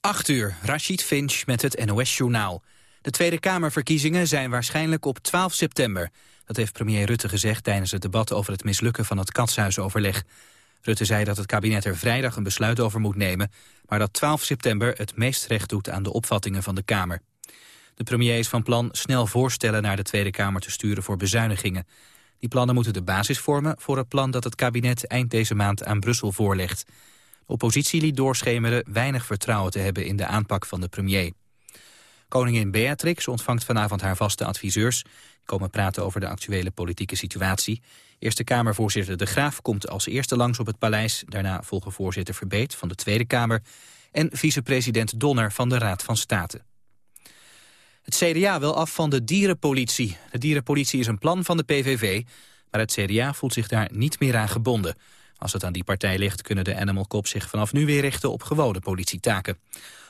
8 uur, Rashid Finch met het NOS-journaal. De Tweede Kamerverkiezingen zijn waarschijnlijk op 12 september. Dat heeft premier Rutte gezegd tijdens het debat over het mislukken van het katshuisoverleg. Rutte zei dat het kabinet er vrijdag een besluit over moet nemen... maar dat 12 september het meest recht doet aan de opvattingen van de Kamer. De premier is van plan snel voorstellen naar de Tweede Kamer te sturen voor bezuinigingen. Die plannen moeten de basis vormen voor het plan dat het kabinet eind deze maand aan Brussel voorlegt. Oppositie liet doorschemeren weinig vertrouwen te hebben in de aanpak van de premier. Koningin Beatrix ontvangt vanavond haar vaste adviseurs. Die komen praten over de actuele politieke situatie. Eerste Kamervoorzitter De Graaf komt als eerste langs op het paleis. Daarna volgen voorzitter Verbeet van de Tweede Kamer... en vicepresident Donner van de Raad van State. Het CDA wil af van de dierenpolitie. De dierenpolitie is een plan van de PVV, maar het CDA voelt zich daar niet meer aan gebonden. Als het aan die partij ligt, kunnen de Animal Cops zich vanaf nu weer richten op gewone politietaken.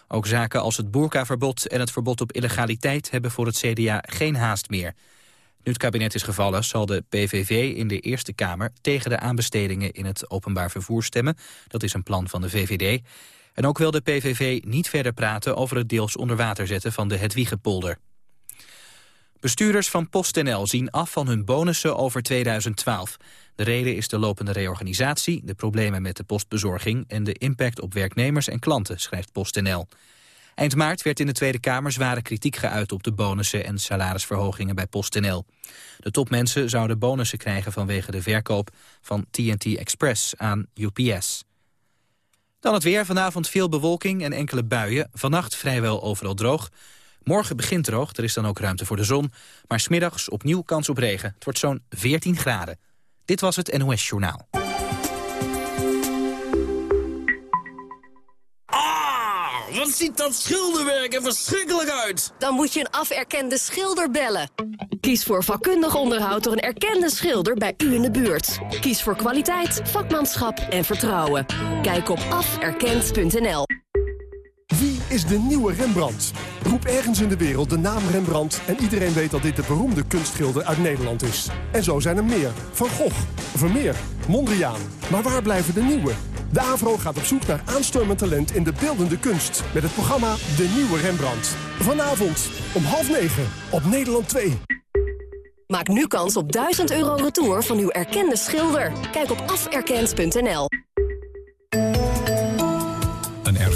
Ook zaken als het boerkaverbod en het verbod op illegaliteit hebben voor het CDA geen haast meer. Nu het kabinet is gevallen, zal de PVV in de Eerste Kamer tegen de aanbestedingen in het openbaar vervoer stemmen. Dat is een plan van de VVD. En ook wil de PVV niet verder praten over het deels onder water zetten van de Hedwiegepolder. Bestuurders van PostNL zien af van hun bonussen over 2012. De reden is de lopende reorganisatie, de problemen met de postbezorging... en de impact op werknemers en klanten, schrijft PostNL. Eind maart werd in de Tweede Kamer zware kritiek geuit op de bonussen en salarisverhogingen bij PostNL. De topmensen zouden bonussen krijgen vanwege de verkoop van TNT Express aan UPS. Dan het weer. Vanavond veel bewolking en enkele buien. Vannacht vrijwel overal droog. Morgen begint droog, er is dan ook ruimte voor de zon. Maar smiddags opnieuw kans op regen. Het wordt zo'n 14 graden. Dit was het NOS Journaal. Ah, wat ziet dat schilderwerk er verschrikkelijk uit. Dan moet je een aferkende schilder bellen. Kies voor vakkundig onderhoud door een erkende schilder bij u in de buurt. Kies voor kwaliteit, vakmanschap en vertrouwen. Kijk op aferkend.nl. Wie is de nieuwe Rembrandt? Roep ergens in de wereld de naam Rembrandt... en iedereen weet dat dit de beroemde kunstschilder uit Nederland is. En zo zijn er meer. Van Gogh, Vermeer, Mondriaan. Maar waar blijven de nieuwe? De AVRO gaat op zoek naar aanstormend talent in de beeldende kunst... met het programma De Nieuwe Rembrandt. Vanavond om half negen op Nederland 2. Maak nu kans op 1000 euro retour van uw erkende schilder. Kijk op aferkend.nl.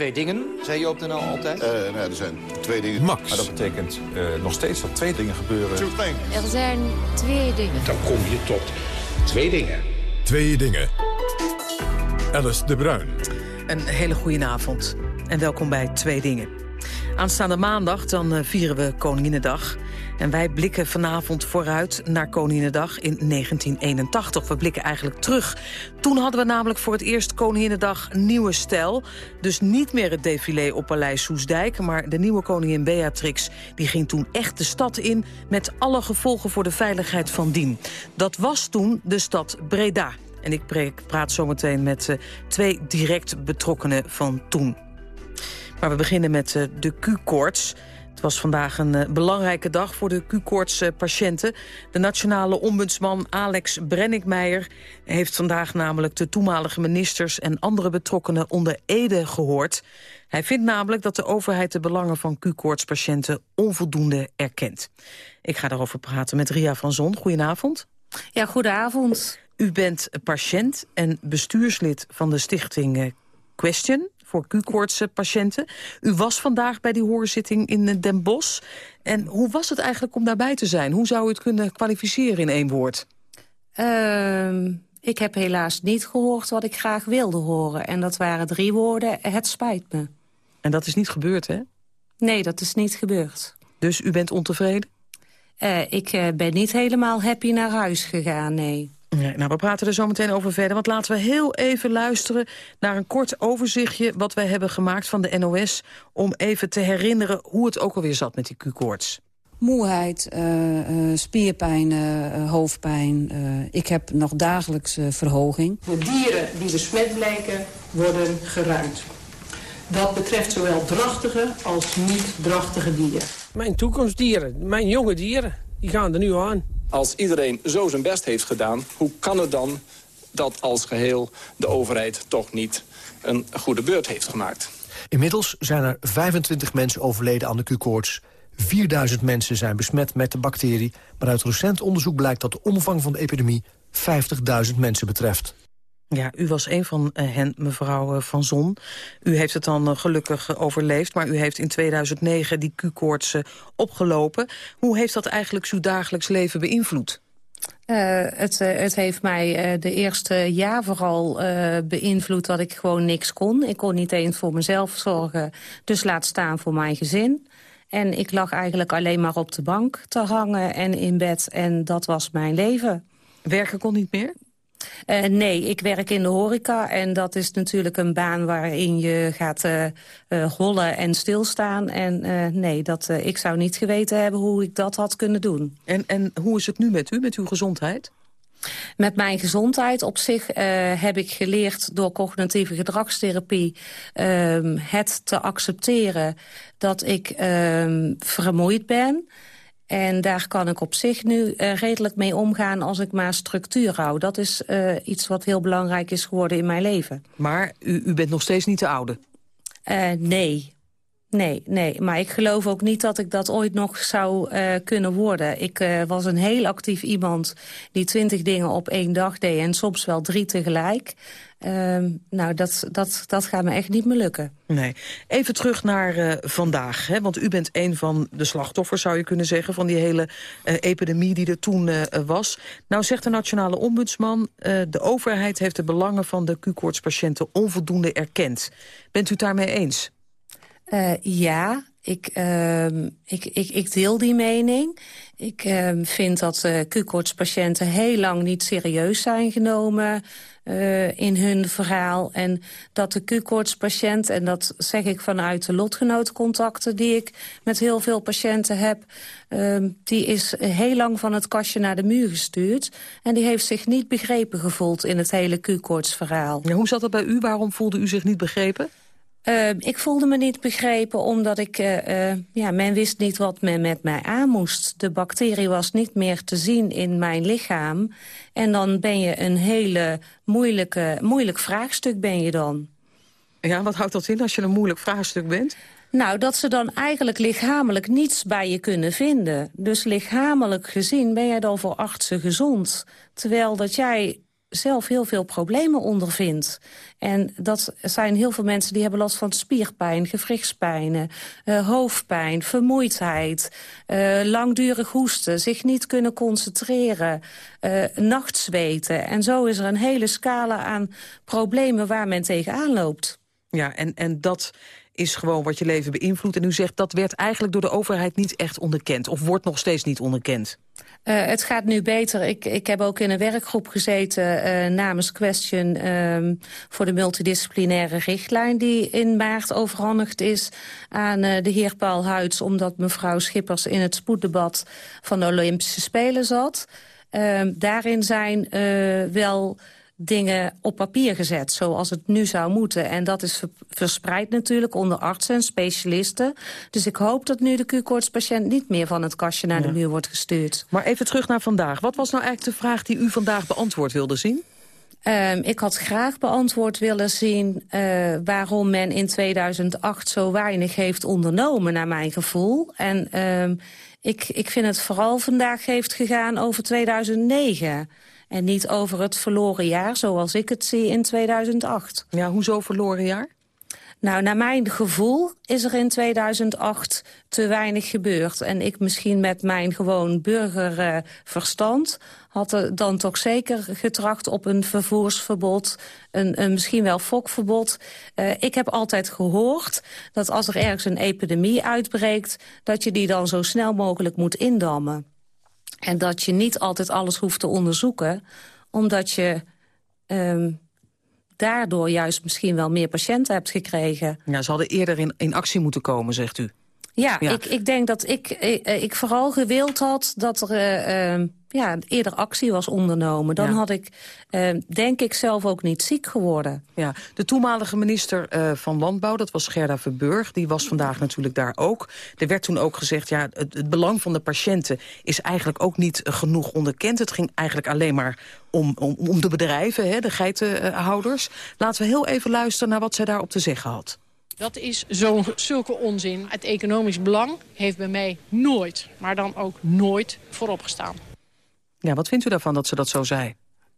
Twee dingen, zei je op de NL altijd? Eh, nou, er zijn twee dingen. Max. Maar dat betekent eh, nog steeds dat twee dingen gebeuren. Er zijn twee dingen. Dan kom je tot twee dingen. Twee dingen. Alice de Bruin. Een hele goede avond en welkom bij Twee Dingen. Aanstaande maandag dan eh, vieren we Koninginnedag. En wij blikken vanavond vooruit naar Koninginnedag in 1981. We blikken eigenlijk terug. Toen hadden we namelijk voor het eerst Koninginnedag nieuwe stijl. Dus niet meer het défilé op Paleis Soesdijk... maar de nieuwe koningin Beatrix die ging toen echt de stad in... met alle gevolgen voor de veiligheid van dien. Dat was toen de stad Breda. En ik praat zometeen met uh, twee direct betrokkenen van toen. Maar we beginnen met uh, de Q-koorts. Het was vandaag een uh, belangrijke dag voor de Q-koorts-patiënten. De nationale ombudsman Alex Brenninkmeijer heeft vandaag namelijk de toenmalige ministers en andere betrokkenen onder Ede gehoord. Hij vindt namelijk dat de overheid de belangen van Q-koortspatiënten onvoldoende erkent. Ik ga daarover praten met Ria van Zon. Goedenavond. Ja, goedenavond. U bent patiënt en bestuurslid van de stichting Question voor Q-koortspatiënten. U was vandaag bij die hoorzitting in Den Bosch. En hoe was het eigenlijk om daarbij te zijn? Hoe zou u het kunnen kwalificeren in één woord? Uh, ik heb helaas niet gehoord wat ik graag wilde horen. En dat waren drie woorden, het spijt me. En dat is niet gebeurd, hè? Nee, dat is niet gebeurd. Dus u bent ontevreden? Uh, ik uh, ben niet helemaal happy naar huis gegaan, nee. Nee, nou, we praten er zo meteen over verder. Want laten we heel even luisteren naar een kort overzichtje... wat wij hebben gemaakt van de NOS... om even te herinneren hoe het ook alweer zat met die Q-koorts. Moeheid, uh, uh, spierpijn, uh, hoofdpijn. ik heb nog dagelijks verhoging. De dieren die besmet blijken worden geruimd. Dat betreft zowel drachtige als niet-drachtige dieren. Mijn toekomstdieren, mijn jonge dieren, die gaan er nu aan. Als iedereen zo zijn best heeft gedaan, hoe kan het dan dat als geheel de overheid toch niet een goede beurt heeft gemaakt? Inmiddels zijn er 25 mensen overleden aan de Q-koorts. 4000 mensen zijn besmet met de bacterie. Maar uit recent onderzoek blijkt dat de omvang van de epidemie 50.000 mensen betreft. Ja, u was een van eh, hen, mevrouw eh, Van Zon. U heeft het dan eh, gelukkig overleefd, maar u heeft in 2009 die Q-koorts opgelopen. Hoe heeft dat eigenlijk uw dagelijks leven beïnvloed? Uh, het, het, heeft mij de eerste jaar vooral beïnvloed dat ik gewoon niks kon. Ik kon niet eens voor mezelf zorgen, dus laat staan voor mijn gezin. En ik lag eigenlijk alleen maar op de bank te hangen en in bed. En dat was mijn leven. Werken kon niet meer? Uh, nee, ik werk in de horeca en dat is natuurlijk een baan waarin je gaat uh, uh, hollen en stilstaan. En nee, dat, ik zou niet geweten hebben hoe ik dat had kunnen doen. En, en hoe is het nu met u, met uw gezondheid? Met mijn gezondheid op zich heb ik geleerd door cognitieve gedragstherapie... Ehm, het te accepteren dat ik ehm, vermoeid ben... En daar kan ik op zich nu uh, redelijk mee omgaan als ik maar structuur hou. Dat is uh, iets wat heel belangrijk is geworden in mijn leven. Maar u, u bent nog steeds niet te oude? Uh, nee. Nee, nee, maar ik geloof ook niet dat ik dat ooit nog zou kunnen worden. Ik was een heel actief iemand die twintig dingen op één dag deed... en soms wel drie tegelijk. Uh, nou, dat, dat, dat gaat me echt niet meer lukken. Nee. Even terug naar uh, vandaag. Hè? Want u bent een van de slachtoffers, zou je kunnen zeggen... van die hele epidemie die er toen was. Nou zegt de nationale ombudsman... de overheid heeft de belangen van de Q-koortspatiënten onvoldoende erkend. Bent u het daarmee eens? Ja, ik, uh, ik, ik, ik deel die mening. Ik uh, vind dat uh, Q-koortspatiënten heel lang niet serieus zijn genomen uh, in hun verhaal. En dat de Q-koortspatiënt, en dat zeg ik vanuit de lotgenootcontacten... die ik met heel veel patiënten heb... Uh, die is heel lang van het kastje naar de muur gestuurd. En die heeft zich niet begrepen gevoeld in het hele Q-koortsverhaal. Hoe zat dat bij u? Waarom voelde u zich niet begrepen? Uh, ik voelde me niet begrepen omdat ik, uh, uh, ja, men wist niet wat men met mij aan moest. De bacterie was niet meer te zien in mijn lichaam. En dan ben je een hele moeilijke, moeilijk vraagstuk ben je dan. Ja, wat houdt dat in als je een moeilijk vraagstuk bent? Nou, dat ze dan eigenlijk lichamelijk niets bij je kunnen vinden. Dus lichamelijk gezien ben jij dan voor artsen gezond. Terwijl dat jij zelf heel veel problemen ondervindt. En dat zijn heel veel mensen die hebben last van spierpijn, gewrichtspijnen, uh, hoofdpijn, vermoeidheid, uh, langdurig hoesten, zich niet kunnen concentreren, uh, nachtzweten. En zo is er een hele scala aan problemen waar men tegenaan loopt. Ja, en, en dat is gewoon wat je leven beïnvloedt. En u zegt dat werd eigenlijk door de overheid niet echt onderkend. Of wordt nog steeds niet onderkend. Uh, het gaat nu beter. Ik, ik heb ook in een werkgroep gezeten uh, namens Question... Um, voor de multidisciplinaire richtlijn die in maart overhandigd is aan uh, de heer Paul Huids... omdat mevrouw Schippers in het spoeddebat van de Olympische Spelen zat. Ehm, daarin zijn wel dingen op papier gezet, zoals het nu zou moeten. En dat is verspreid natuurlijk onder artsen en specialisten. Dus ik hoop dat nu de Q-koortspatiënt niet meer van het kastje naar ja. de muur wordt gestuurd. Maar even terug naar vandaag. Wat was nou eigenlijk de vraag die u vandaag beantwoord wilde zien? Um, ik had graag beantwoord willen zien uh, waarom men in 2008 zo weinig heeft ondernomen, naar mijn gevoel. En um, ik, ik vind het vooral vandaag heeft gegaan over 2009. En niet over het verloren jaar, zoals ik het zie in 2008. Ja, hoezo verloren jaar? Nou, naar mijn gevoel is er in 2008 te weinig gebeurd. En ik misschien met mijn gewoon burgerverstand... Uh, had er dan toch zeker getracht op een vervoersverbod... een, een misschien wel fokverbod. Uh, ik heb altijd gehoord dat als er ergens een epidemie uitbreekt... dat je die dan zo snel mogelijk moet indammen. En dat je niet altijd alles hoeft te onderzoeken Omdat je um, daardoor juist misschien wel meer patiënten hebt gekregen. Ja, ze hadden eerder in actie moeten komen, zegt u. Ja, Ik, ik denk dat ik, ik, ik vooral gewild had dat er uh, uh, ja, eerder actie was ondernomen. Dan had ik, uh, denk ik, zelf ook niet ziek geworden. Ja, de toenmalige minister van Landbouw, dat was Gerda Verburg... die was vandaag natuurlijk daar ook. Er werd toen ook gezegd, ja, het, het belang van de patiënten... is eigenlijk ook niet genoeg onderkend. Het ging eigenlijk alleen maar om, om, om de bedrijven, hè, de geitenhouders. Laten we heel even luisteren naar wat zij daarop te zeggen had. Dat is zo, zulke onzin. Het economisch belang heeft bij mij nooit, maar dan ook nooit voorop gestaan. Ja, wat vindt u daarvan dat ze dat zo zei?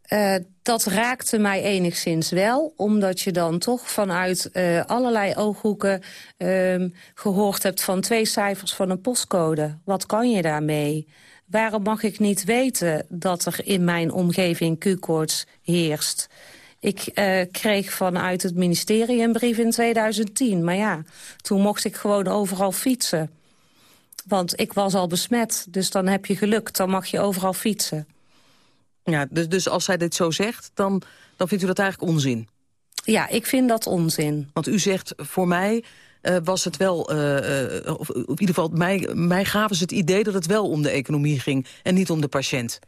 Uh, dat raakte mij enigszins wel, omdat je dan toch vanuit uh, allerlei ooghoeken uh, gehoord hebt van twee cijfers van een postcode. Wat kan je daarmee? Waarom mag ik niet weten dat er in mijn omgeving Q-koorts heerst? Ik uh, kreeg vanuit het ministerie een brief in 2010. Maar ja, toen mocht ik gewoon overal fietsen. Want ik was al besmet, dus dan heb je geluk. Dan mag je overal fietsen. Ja, dus, dus als zij dit zo zegt, dan, dan vindt u dat eigenlijk onzin? Ja, ik vind dat onzin. Want u zegt, voor mij uh, was het wel... Uh, of in ieder geval, mij, mij gaven ze het idee dat het wel om de economie ging... en niet om de patiënt.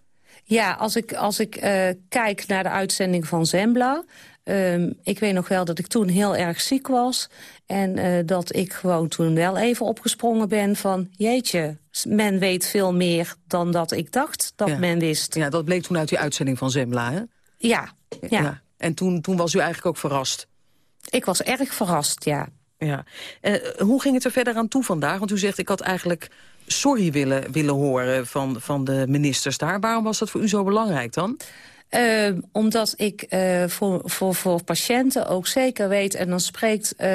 Ja, als ik, als ik uh, kijk naar de uitzending van Zembla... Um, ik weet nog wel dat ik toen heel erg ziek was. En uh, dat ik gewoon toen wel even opgesprongen ben van... jeetje, men weet veel meer dan dat ik dacht dat ja. men wist. Ja, dat bleek toen uit die uitzending van Zembla, hè? Ja, ja. ja. En toen, toen was u eigenlijk ook verrast? Ik was erg verrast, ja. Ja. Uh, hoe ging het er verder aan toe vandaag? Want u zegt, ik had eigenlijk sorry willen, willen horen van, van de ministers daar. Waarom was dat voor u zo belangrijk dan? Uh, omdat ik uh, voor, voor, voor patiënten ook zeker weet... en dan spreekt uh,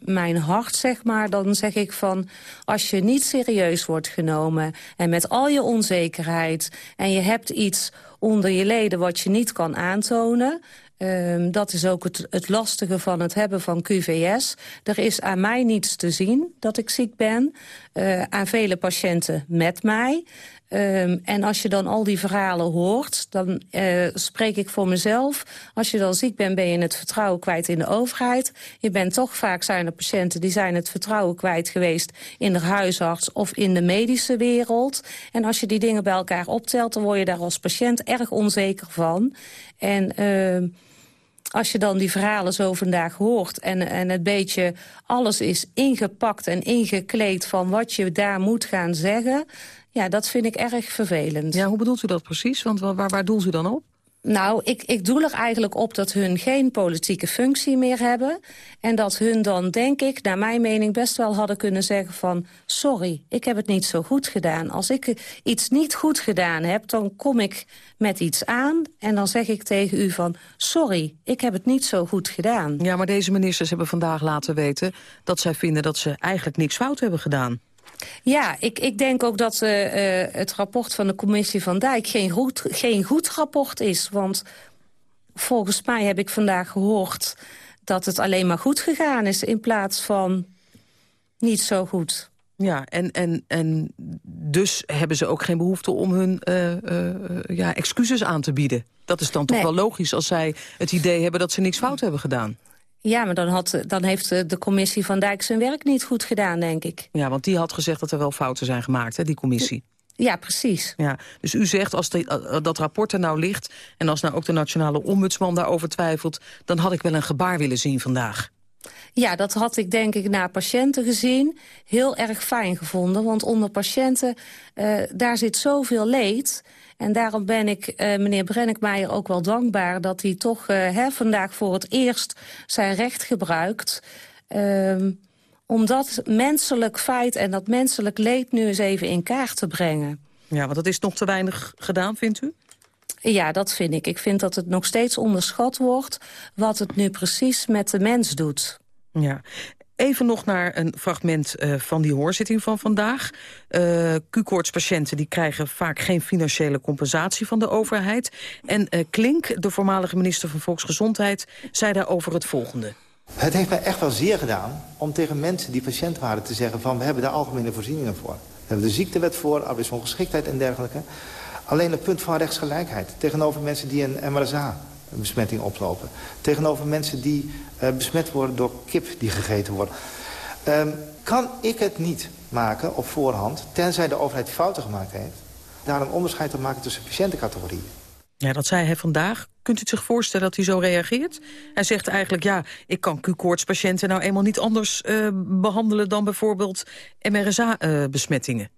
mijn hart, zeg maar... dan zeg ik van, als je niet serieus wordt genomen... en met al je onzekerheid... en je hebt iets onder je leden wat je niet kan aantonen... Um, dat is ook het, het lastige van het hebben van QVS. Er is aan mij niets te zien dat ik ziek ben. Uh, aan vele patiënten met mij. Um, en als je dan al die verhalen hoort, dan uh, spreek ik voor mezelf. Als je dan ziek bent, ben je het vertrouwen kwijt in de overheid. Je bent toch vaak zijn patiënten die zijn het vertrouwen kwijt geweest... in de huisarts of in de medische wereld. En als je die dingen bij elkaar optelt, dan word je daar als patiënt erg onzeker van. En... Uh, als je dan die verhalen zo vandaag hoort... en, en het beetje alles is ingepakt en ingekleed... van wat je daar moet gaan zeggen... ja, dat vind ik erg vervelend. Ja, hoe bedoelt u dat precies? Want waar, waar doelt u dan op? Nou, ik, ik doe er eigenlijk op dat hun geen politieke functie meer hebben. En dat hun dan, denk ik, naar mijn mening best wel hadden kunnen zeggen van... sorry, ik heb het niet zo goed gedaan. Als ik iets niet goed gedaan heb, dan kom ik met iets aan... en dan zeg ik tegen u van, sorry, ik heb het niet zo goed gedaan. Ja, maar deze ministers hebben vandaag laten weten... dat zij vinden dat ze eigenlijk niks fout hebben gedaan. Ja, ik, ik denk ook dat uh, uh, het rapport van de commissie van Dijk geen goed, geen goed rapport is. Want volgens mij heb ik vandaag gehoord dat het alleen maar goed gegaan is... in plaats van niet zo goed. Ja, en, en, en dus hebben ze ook geen behoefte om hun uh, ja, excuses aan te bieden. Dat is dan toch nee. wel logisch als zij het idee hebben dat ze niks fout hebben gedaan. Ja, maar dan, had, dan heeft de commissie van Dijk zijn werk niet goed gedaan, denk ik. Ja, want die had gezegd dat er wel fouten zijn gemaakt, hè, die commissie. Ja, precies. Ja, dus u zegt, als de, dat rapport er nou ligt... en als nou ook de nationale ombudsman daarover twijfelt... dan had ik wel een gebaar willen zien vandaag. Ja, dat had ik denk ik naar patiënten gezien heel erg fijn gevonden. Want onder patiënten, uh, daar zit zoveel leed... En daarom ben ik uh, meneer Brennickmeijer ook wel dankbaar... dat hij toch uh, hè, vandaag voor het eerst zijn recht gebruikt... Uh, om dat menselijk feit en dat menselijk leed nu eens even in kaart te brengen. Ja, want dat is nog te weinig gedaan, vindt u? Ja, dat vind ik. Ik vind dat het nog steeds onderschat wordt... wat het nu precies met de mens doet. Ja, Even nog naar een fragment uh, van die hoorzitting van vandaag. Uh, Q-koortspatiënten die krijgen vaak geen financiële compensatie van de overheid. En uh, Klink, de voormalige minister van Volksgezondheid, zei daarover het volgende. Het heeft mij echt wel zeer gedaan om tegen mensen die patiënt waren te zeggen van... we hebben daar algemene voorzieningen voor. We hebben de ziektewet voor, arbeidsongeschiktheid en dergelijke. Alleen het punt van rechtsgelijkheid tegenover mensen die een MRSA-besmetting oplopen. Tegenover mensen die uh, besmet worden door kip die gegeten wordt. Um, kan ik het niet maken op voorhand, tenzij de overheid fouten gemaakt heeft... daar een onderscheid te maken tussen patiëntencategorieën. Ja, dat zei hij vandaag. Kunt u zich voorstellen dat hij zo reageert? Hij zegt eigenlijk, ja, ik kan Q-koortspatiënten nou eenmaal niet anders uh, behandelen... dan bijvoorbeeld MRSA-besmettingen.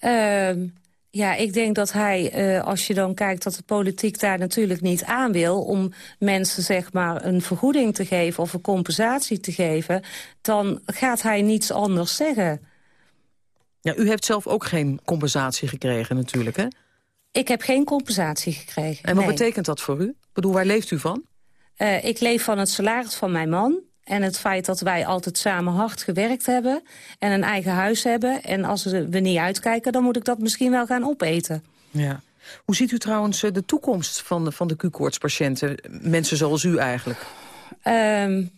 Uh, uh, ja, ik denk dat hij, uh, als je dan kijkt dat de politiek daar natuurlijk niet aan wil... om mensen zeg maar een vergoeding te geven of een compensatie te geven... dan gaat hij niets anders zeggen. Ja, u heeft zelf ook geen compensatie gekregen natuurlijk, hè? Ik heb geen compensatie gekregen. En wat betekent dat voor u? Ik bedoel, waar leeft u van? Uh, ik leef van het salaris van mijn man. En het feit dat wij altijd samen hard gewerkt hebben... en een eigen huis hebben. En als we niet uitkijken, dan moet ik dat misschien wel gaan opeten. Ja. Hoe ziet u trouwens eh, de toekomst van de, van de Q-koortspatiënten? Mensen zoals u eigenlijk? Um,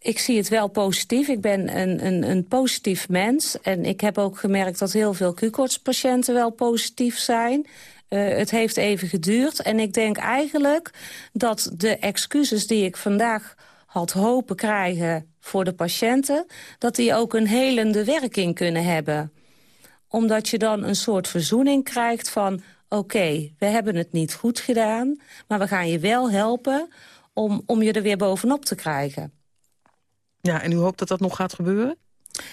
ik zie het wel positief. Ik ben een, een, een positief mens. En ik heb ook gemerkt dat heel veel Q-koortspatiënten wel positief zijn. Uh, het heeft even geduurd. En ik denk eigenlijk dat de excuses die ik vandaag had hopen krijgen voor de patiënten... dat die ook een helende werking kunnen hebben. Omdat je dan een soort verzoening krijgt van... oké, okay, we hebben het niet goed gedaan, maar we gaan je wel helpen... om, om je er weer bovenop te krijgen. Ja, en u hoopt dat dat nog gaat gebeuren?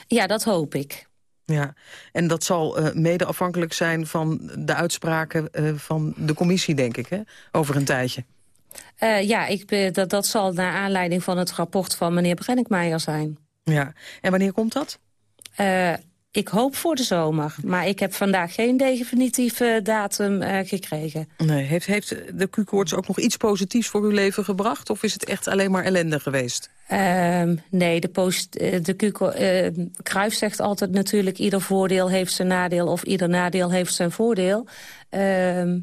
Ja, dat hoop ik. Ja, en dat zal uh, mede afhankelijk zijn van de uitspraken uh, van de commissie, denk ik, hè? over een tijdje. Uh, ja, ik, dat, dat zal naar aanleiding van het rapport van meneer Brenninkmeijer zijn. Ja, en wanneer komt dat? ik hoop voor de zomer, maar ik heb vandaag geen definitieve datum gekregen. Nee, heeft, heeft de Q-koorts ook nog iets positiefs voor uw leven gebracht? Of is het echt alleen maar ellende geweest? Uh, nee, de, post, de uh, Kruif zegt altijd natuurlijk... ieder voordeel heeft zijn nadeel of ieder nadeel heeft zijn voordeel. Uh,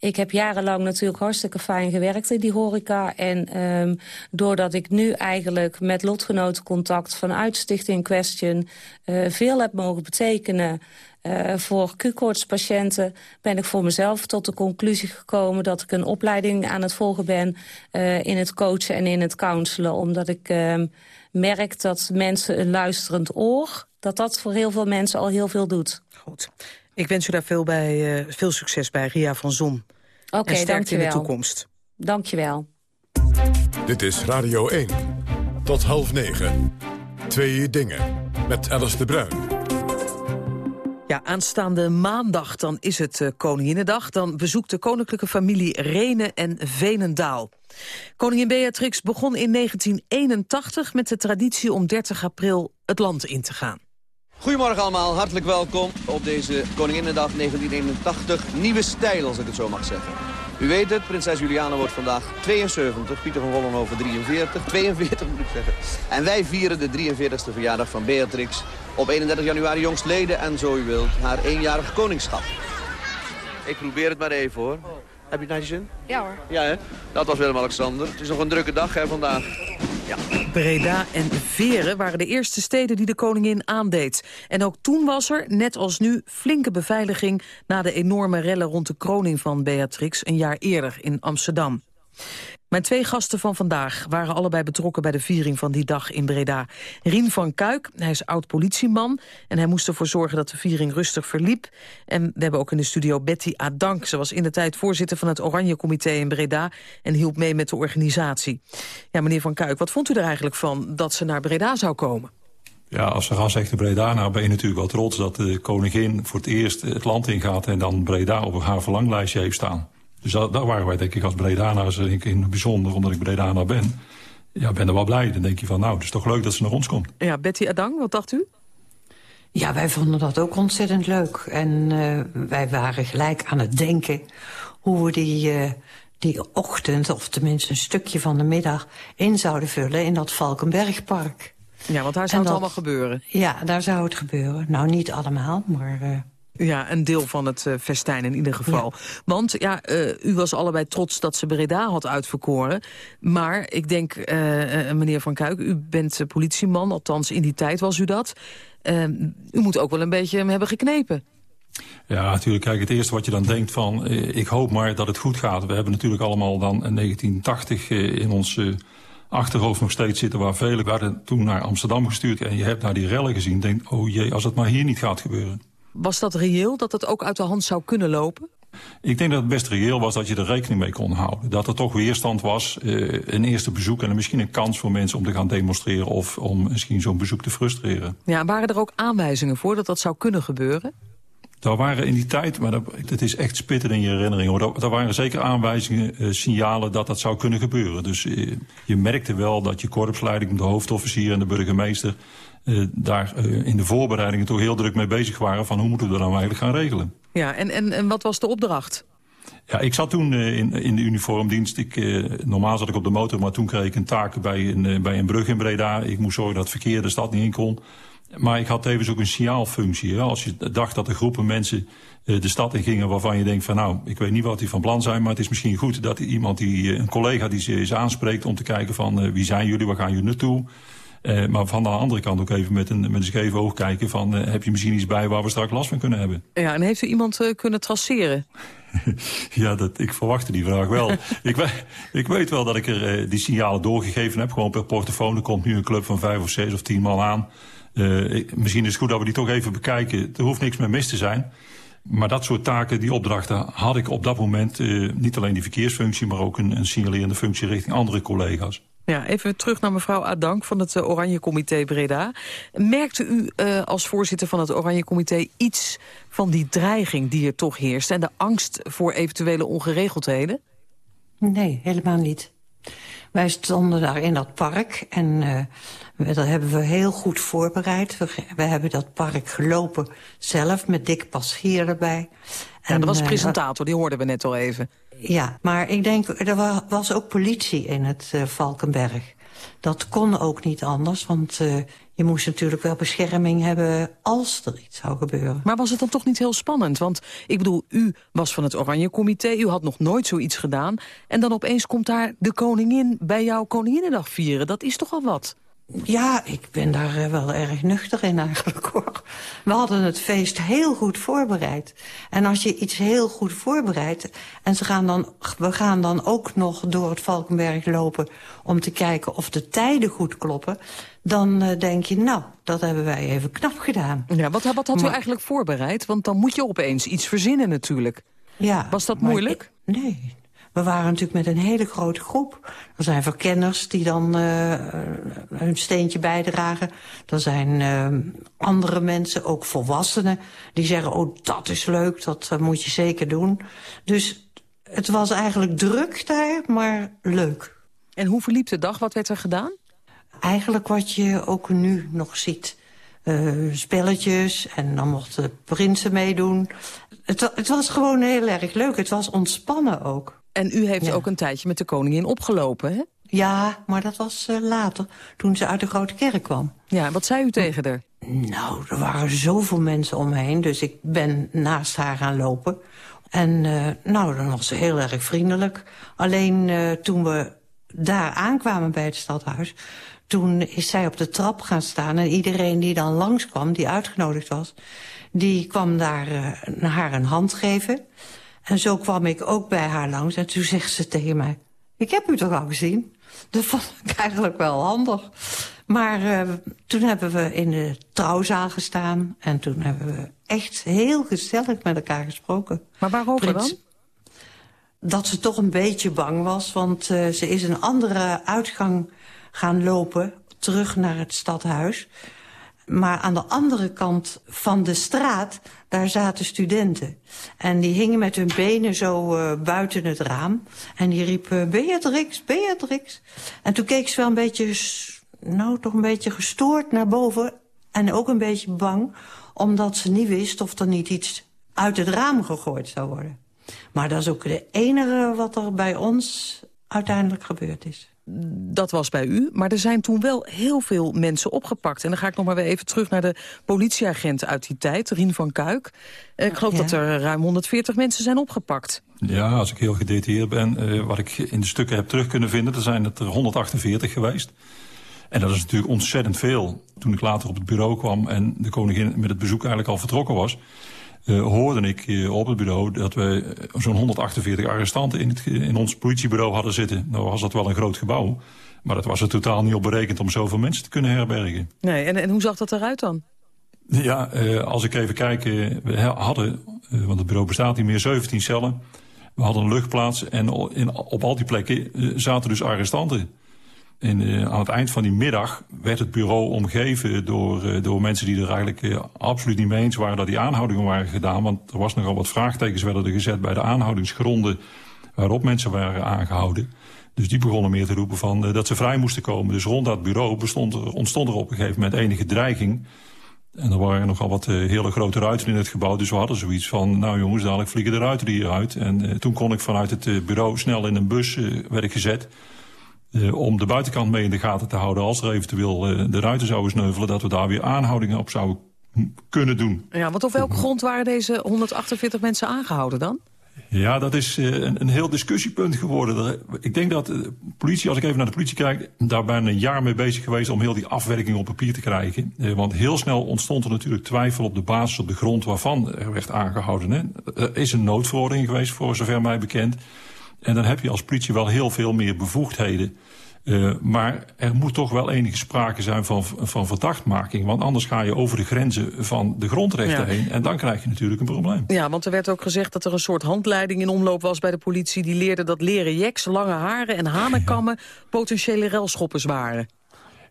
ik heb jarenlang natuurlijk hartstikke fijn gewerkt in die horeca. En um, doordat ik nu eigenlijk met lotgenoten contact vanuit Stichting Question... Uh, veel heb mogen betekenen uh, voor Q-koortspatiënten ben ik voor mezelf tot de conclusie gekomen... dat ik een opleiding aan het volgen ben uh, in het coachen en in het counselen. Omdat ik uh, merk dat mensen een luisterend oor... dat dat voor heel veel mensen al heel veel doet. Goed. Ik wens u daar veel, bij, uh, veel succes bij, Ria van Zon. Oké, okay, en in de toekomst. Dank je wel. Dit is Radio 1. Tot half negen. Twee dingen. Met Alice de Bruin. Ja, aanstaande maandag dan is het uh, Koninginnedag. Dan bezoekt de koninklijke familie Renen en Venendaal. Koningin Beatrix begon in 1981 met de traditie om 30 april het land in te gaan. Goedemorgen allemaal, hartelijk welkom op deze Koninginnedag 1981. Nieuwe stijl, als ik het zo mag zeggen. U weet het, prinses Juliana wordt vandaag 72, Pieter van Vollenhoven 43, 42 moet ik zeggen. En wij vieren de 43ste verjaardag van Beatrix op 31 januari jongstleden en zo u wilt haar eenjarig koningschap. Ik probeer het maar even hoor. Heb je het naar je zin? Ja hoor. Ja hè? Dat was Willem-Alexander. Het is nog een drukke dag hè vandaag. Ja. Breda en Veren waren de eerste steden die de koningin aandeed. En ook toen was er, net als nu, flinke beveiliging... na de enorme rellen rond de kroning van Beatrix een jaar eerder in Amsterdam. Mijn twee gasten van vandaag waren allebei betrokken bij de viering van die dag in Breda. Rien van Kuik, hij is oud-politieman en hij moest ervoor zorgen dat de viering rustig verliep. En we hebben ook in de studio Betty Adank. Ze was in de tijd voorzitter van het Oranje Comité in Breda en hielp mee met de organisatie. Ja, meneer van Kuik, wat vond u er eigenlijk van dat ze naar Breda zou komen? Ja, als ze gaan zeggen Breda, nou ben je natuurlijk wel trots dat de koningin voor het eerst het land ingaat en dan Breda op haar verlanglijstje heeft staan. Dus dat, daar waren wij denk ik als Bredana's in het bijzonder, omdat ik Bredana ben. Ja, ben er wel blij. Dan denk je van, nou, het is toch leuk dat ze naar ons komt. Ja, Betty Adang, wat dacht u? Ja, wij vonden dat ook ontzettend leuk. En uh, wij waren gelijk aan het denken hoe we die, uh, die ochtend, of tenminste een stukje van de middag... in zouden vullen in dat Valkenbergpark. Ja, want daar zou het allemaal gebeuren. Ja, daar zou het gebeuren. Nou, niet allemaal, maar... Uh, ja, een deel van het uh, festijn in ieder geval. Ja. Want ja, uh, u was allebei trots dat ze Breda had uitverkoren. Maar ik denk, uh, meneer Van Kuik, u bent politieman. Althans, in die tijd was u dat. u moet ook wel een beetje hem hebben geknepen. Ja, natuurlijk. Kijk, het eerste wat je dan denkt van... Eh, ik hoop maar dat het goed gaat. We hebben natuurlijk allemaal dan in 1980 eh, in ons eh, achterhoofd nog steeds zitten... waar velen werden toen naar Amsterdam gestuurd... en je hebt naar die rellen gezien. Denk, oh jee, als het maar hier niet gaat gebeuren. Was dat reëel, dat het ook uit de hand zou kunnen lopen? Ik denk dat het best reëel was dat je er rekening mee kon houden. Dat er toch weerstand was, uh, een eerste bezoek... en misschien een kans voor mensen om te gaan demonstreren... of om misschien zo'n bezoek te frustreren. Ja, waren er ook aanwijzingen voor dat dat zou kunnen gebeuren? Daar waren in die tijd, maar dat, het is echt spitten in je herinnering hoor. Daar, waren zeker aanwijzingen, uh, signalen dat dat zou kunnen gebeuren. Dus uh, je merkte wel dat je korpsleiding, de hoofdofficier en de burgemeester... Uh, daar in de voorbereidingen toch heel druk mee bezig waren... van hoe moeten we dat nou eigenlijk gaan regelen. Ja, en, en, en wat was de opdracht? Ja, ik zat toen in, in de uniformdienst. Ik, normaal zat ik op de motor, maar toen kreeg ik een taak bij een, bij een brug in Breda. Ik moest zorgen dat het verkeer de stad niet in kon. Maar ik had tevens ook een signaalfunctie. Hè? Als je dacht dat er groepen mensen de stad in gingen waarvan je denkt van nou, ik weet niet wat die van plan zijn, maar het is misschien goed dat iemand die, een collega die ze eens aanspreekt om te kijken van wie zijn jullie, waar gaan jullie naartoe? Uh, maar van de andere kant ook even met een, met een scheef oog kijken van heb je misschien iets bij waar we straks last van kunnen hebben. Ja, en heeft u iemand kunnen traceren? ja, dat, ik verwachtte die vraag wel. ik, weet, ik weet wel dat ik er die signalen doorgegeven heb, gewoon per portofoon. Er komt nu een club van vijf of zes of tien man aan. Misschien is het goed dat we die toch even bekijken. Er hoeft niks meer mis te zijn. Maar dat soort taken, die opdrachten, had ik op dat moment niet alleen die verkeersfunctie... maar ook een, een signalerende functie richting andere collega's. Ja, even terug naar mevrouw Adank van het uh, Oranje Comité Breda. Merkte u uh, als voorzitter van het Oranje Comité iets van die dreiging die er toch heerst... en de angst voor eventuele ongeregeldheden? Nee, helemaal niet. Wij stonden daar in dat park en uh, dat hebben we heel goed voorbereid. We, we, hebben dat park gelopen zelf met Dick Paschier erbij. Ja, dat was presentator, die hoorden we net al even. Ja, maar ik denk, er was ook politie in het uh, Valkenberg. Dat kon ook niet anders, want uh, je moest natuurlijk wel bescherming hebben als er iets zou gebeuren. Maar was het dan toch niet heel spannend? Want ik bedoel, u was van het Oranje Comité, u had nog nooit zoiets gedaan... en dan opeens komt daar de koningin bij jouw Koninginnedag vieren. Dat is toch al wat? Ja, ik ben daar uh, wel erg nuchter in eigenlijk hoor. We hadden het feest heel goed voorbereid. En als je iets heel goed voorbereidt... en ze gaan dan, we gaan dan ook nog door het Valkenberg lopen... om te kijken of de tijden goed kloppen... dan uh, denk je, nou, dat hebben wij even knap gedaan. Ja, wat, wat had maar, u eigenlijk voorbereid? Want dan moet je opeens iets verzinnen natuurlijk. Ja, Was dat moeilijk? Ik, nee, we waren natuurlijk met een hele grote groep. Er zijn verkenners die dan uh, hun steentje bijdragen. Er zijn uh, andere mensen, ook volwassenen, die zeggen... oh, dat is leuk, dat moet je zeker doen. Dus het was eigenlijk druk daar, maar leuk. En hoe verliep de dag? Wat werd er gedaan? Eigenlijk wat je ook nu nog ziet. Uh, spelletjes en dan mochten prinsen meedoen. Het, het was gewoon heel erg leuk. Het was ontspannen ook. En u heeft ja. ook een tijdje met de koningin opgelopen, hè? Ja, maar dat was uh, later, toen ze uit de Grote Kerk kwam. Ja, wat zei u tegen haar? Nou, er waren zoveel mensen omheen, dus ik ben naast haar gaan lopen. En uh, nou, dan was ze heel erg vriendelijk. Alleen uh, toen we daar aankwamen bij het stadhuis... toen is zij op de trap gaan staan en iedereen die dan langskwam, die uitgenodigd was... die kwam daar haar een hand geven... En zo kwam ik ook bij haar langs en toen zegt ze tegen mij... ik heb u toch al gezien? Dat vond ik eigenlijk wel handig. Maar uh, toen hebben we in de trouwzaal gestaan... en toen hebben we echt heel gezellig met elkaar gesproken. Maar waarover Prins, dan? Dat ze toch een beetje bang was, want uh, ze is een andere uitgang gaan lopen... terug naar het stadhuis... Maar aan de andere kant van de straat, daar zaten studenten. En die hingen met hun benen zo uh, buiten het raam. En die riepen, Beatrix, Beatrix. En toen keek ze wel een beetje, nou toch een beetje gestoord naar boven. En ook een beetje bang, omdat ze niet wist of er niet iets uit het raam gegooid zou worden. Maar dat is ook de enige wat er bij ons uiteindelijk gebeurd is dat was bij u. Maar er zijn toen wel heel veel mensen opgepakt. En dan ga ik nog maar weer even terug naar de politieagent uit die tijd, Rien van Kuik. Ik geloof ja. dat er ruim 140 mensen zijn opgepakt. Ja, als ik heel gedetailleerd ben, uh, wat ik in de stukken heb terug kunnen vinden... dan zijn het er 148 geweest. En dat is natuurlijk ontzettend veel. Toen ik later op het bureau kwam en de koningin met het bezoek eigenlijk al vertrokken was... uh, hoorde ik uh, op het bureau dat we zo'n 148 arrestanten in, het, in ons politiebureau hadden zitten. Nou was dat wel een groot gebouw, maar dat was er totaal niet op berekend om zoveel mensen te kunnen herbergen. Nee, en, en hoe zag dat eruit dan? Ja, uh, als ik even kijk, we hadden, want het bureau bestaat niet meer, 17 cellen. We hadden een luchtplaats en in, op al die plekken zaten dus arrestanten. En uh, aan het eind van die middag werd het bureau omgeven door, uh, door mensen die er eigenlijk uh, absoluut niet mee eens waren dat die aanhoudingen waren gedaan. Want er was nogal wat vraagtekens werden er gezet bij de aanhoudingsgronden waarop mensen waren aangehouden. Dus die begonnen meer te roepen van dat ze vrij moesten komen. Dus rond dat bureau ontstond er op een gegeven moment enige dreiging. En er waren nogal wat hele grote ruiten in het gebouw. Dus we hadden zoiets van, nou jongens, dadelijk vliegen de ruiten hieruit. En toen kon ik vanuit het bureau snel in een bus werd ik gezet... Uh, om de buitenkant mee in de gaten te houden... als er eventueel uh, de ruiten zouden sneuvelen... dat we daar weer aanhoudingen op zouden kunnen doen. Ja, want op welke grond waren deze 148 mensen aangehouden dan? Ja, dat is uh, een, een, heel discussiepunt geworden. Ik denk dat de politie, als ik even naar de politie kijk... daar bijna een jaar mee bezig geweest om heel die afwerking op papier te krijgen. want heel snel ontstond er natuurlijk twijfel op de basis, op de grond waarvan er werd aangehouden. Hè. Er is een noodverordening geweest, voor zover mij bekend... En dan heb je als politie wel heel veel meer bevoegdheden. Uh, maar er moet toch wel enige sprake zijn van, van verdachtmaking. Want anders ga je over de grenzen van de grondrechten ja. heen. En dan krijg je natuurlijk een probleem. Ja, want er werd ook gezegd dat er een soort handleiding in omloop was bij de politie. Die leerde dat leren jeks, lange haren en hanenkammen potentiële relschoppers waren.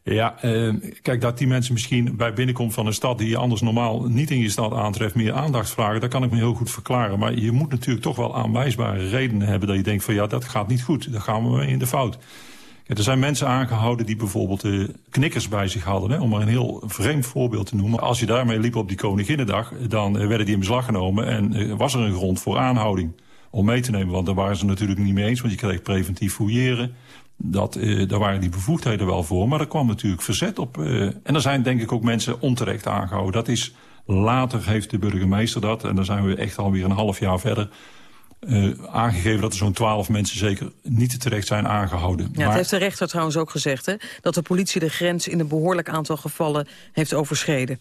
Ja, uh, kijk, dat die mensen misschien bij binnenkomst van een stad... die je anders normaal niet in je stad aantreft, meer aandacht vragen... dat kan ik me heel goed verklaren. Maar je moet natuurlijk toch wel aanwijsbare redenen hebben... dat je denkt van ja, dat gaat niet goed, daar gaan we in de fout. Er zijn mensen aangehouden die bijvoorbeeld uh, knikkers bij zich hadden... Om maar een heel vreemd voorbeeld te noemen. Als je daarmee liep op die Koninginnedag, dan uh, werden die in beslag genomen... en was er een grond voor aanhouding om mee te nemen. Want daar waren ze natuurlijk niet mee eens, want je kreeg preventief fouilleren... Dat, uh, daar waren die bevoegdheden wel voor, maar er kwam natuurlijk verzet op. Uh, en er zijn denk ik ook mensen onterecht aangehouden. Dat is, later heeft de burgemeester dat, en dan zijn we echt alweer een half jaar verder... Uh, aangegeven dat er zo'n twaalf mensen zeker niet terecht zijn aangehouden. Ja, maar... Het heeft de rechter trouwens ook gezegd, hè? Dat de politie de grens in een behoorlijk aantal gevallen heeft overschreden.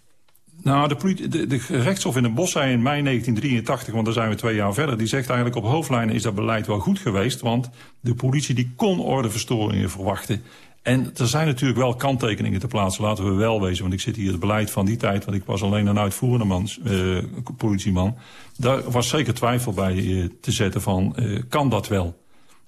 Nou, de, de, de rechtshof in Den Bosch zei in mei 1983, want daar zijn we twee jaar verder... die zegt eigenlijk op hoofdlijnen is dat beleid wel goed geweest... want de politie die kon ordeverstoringen verwachten. En er zijn natuurlijk wel kanttekeningen te plaatsen, laten we wel wezen. Want ik zit hier het beleid van die tijd, want ik was alleen een uitvoerende man, uh, politieman. Daar was zeker twijfel bij uh, te zetten van, uh, kan dat wel?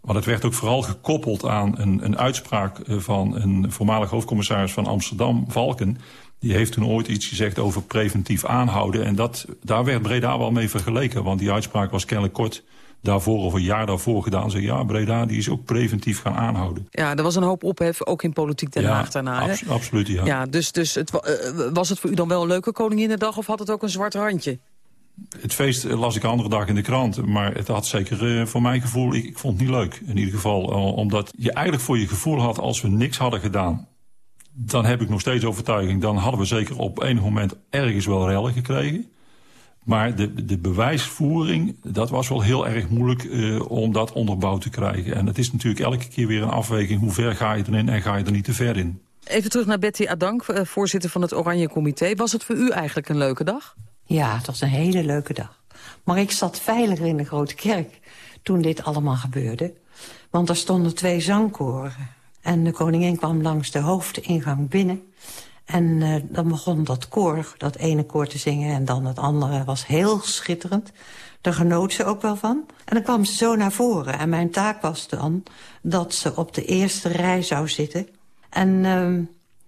Want het werd ook vooral gekoppeld aan een, een uitspraak van een voormalig hoofdcommissaris van Amsterdam, Valken... Die heeft toen ooit iets gezegd over preventief aanhouden. En dat, daar werd Breda wel mee vergeleken. Want die uitspraak was kennelijk kort daarvoor of een jaar daarvoor gedaan. Zeg, ja, Breda die is ook preventief gaan aanhouden. Ja, er was een hoop ophef, ook in politiek Den Haag ja, daarna. Abs absoluut, ja. ja dus dus het, uh, was het voor u dan wel een leuke Koninginnedag of had het ook een zwart randje? Het feest las ik een andere dag in de krant. Maar het had zeker uh, voor mijn gevoel, ik, ik, vond het niet leuk. In ieder geval, omdat je eigenlijk voor je gevoel had... als we niks hadden gedaan dan heb ik nog steeds overtuiging... dan hadden we zeker op enig moment ergens wel rellen gekregen. Maar de, de bewijsvoering, dat was wel heel erg moeilijk uh, om dat onderbouwd te krijgen. En het is natuurlijk elke keer weer een afweging... hoe ver ga je erin en ga je er niet te ver in. Even terug naar Betty Adank, eh, voorzitter van het Oranje Comité. Was het voor u eigenlijk een leuke dag? Ja, het was een hele leuke dag. Maar ik zat veiliger in de Grote Kerk toen dit allemaal gebeurde. Want er stonden twee zangkoren. En de koningin kwam langs de hoofdingang binnen. En uh, dan begon dat koor, dat ene koor te zingen... en dan het andere was heel schitterend. Daar genoot ze ook wel van. En dan kwam ze zo naar voren. En mijn taak was dan dat ze op de eerste rij zou zitten. En uh,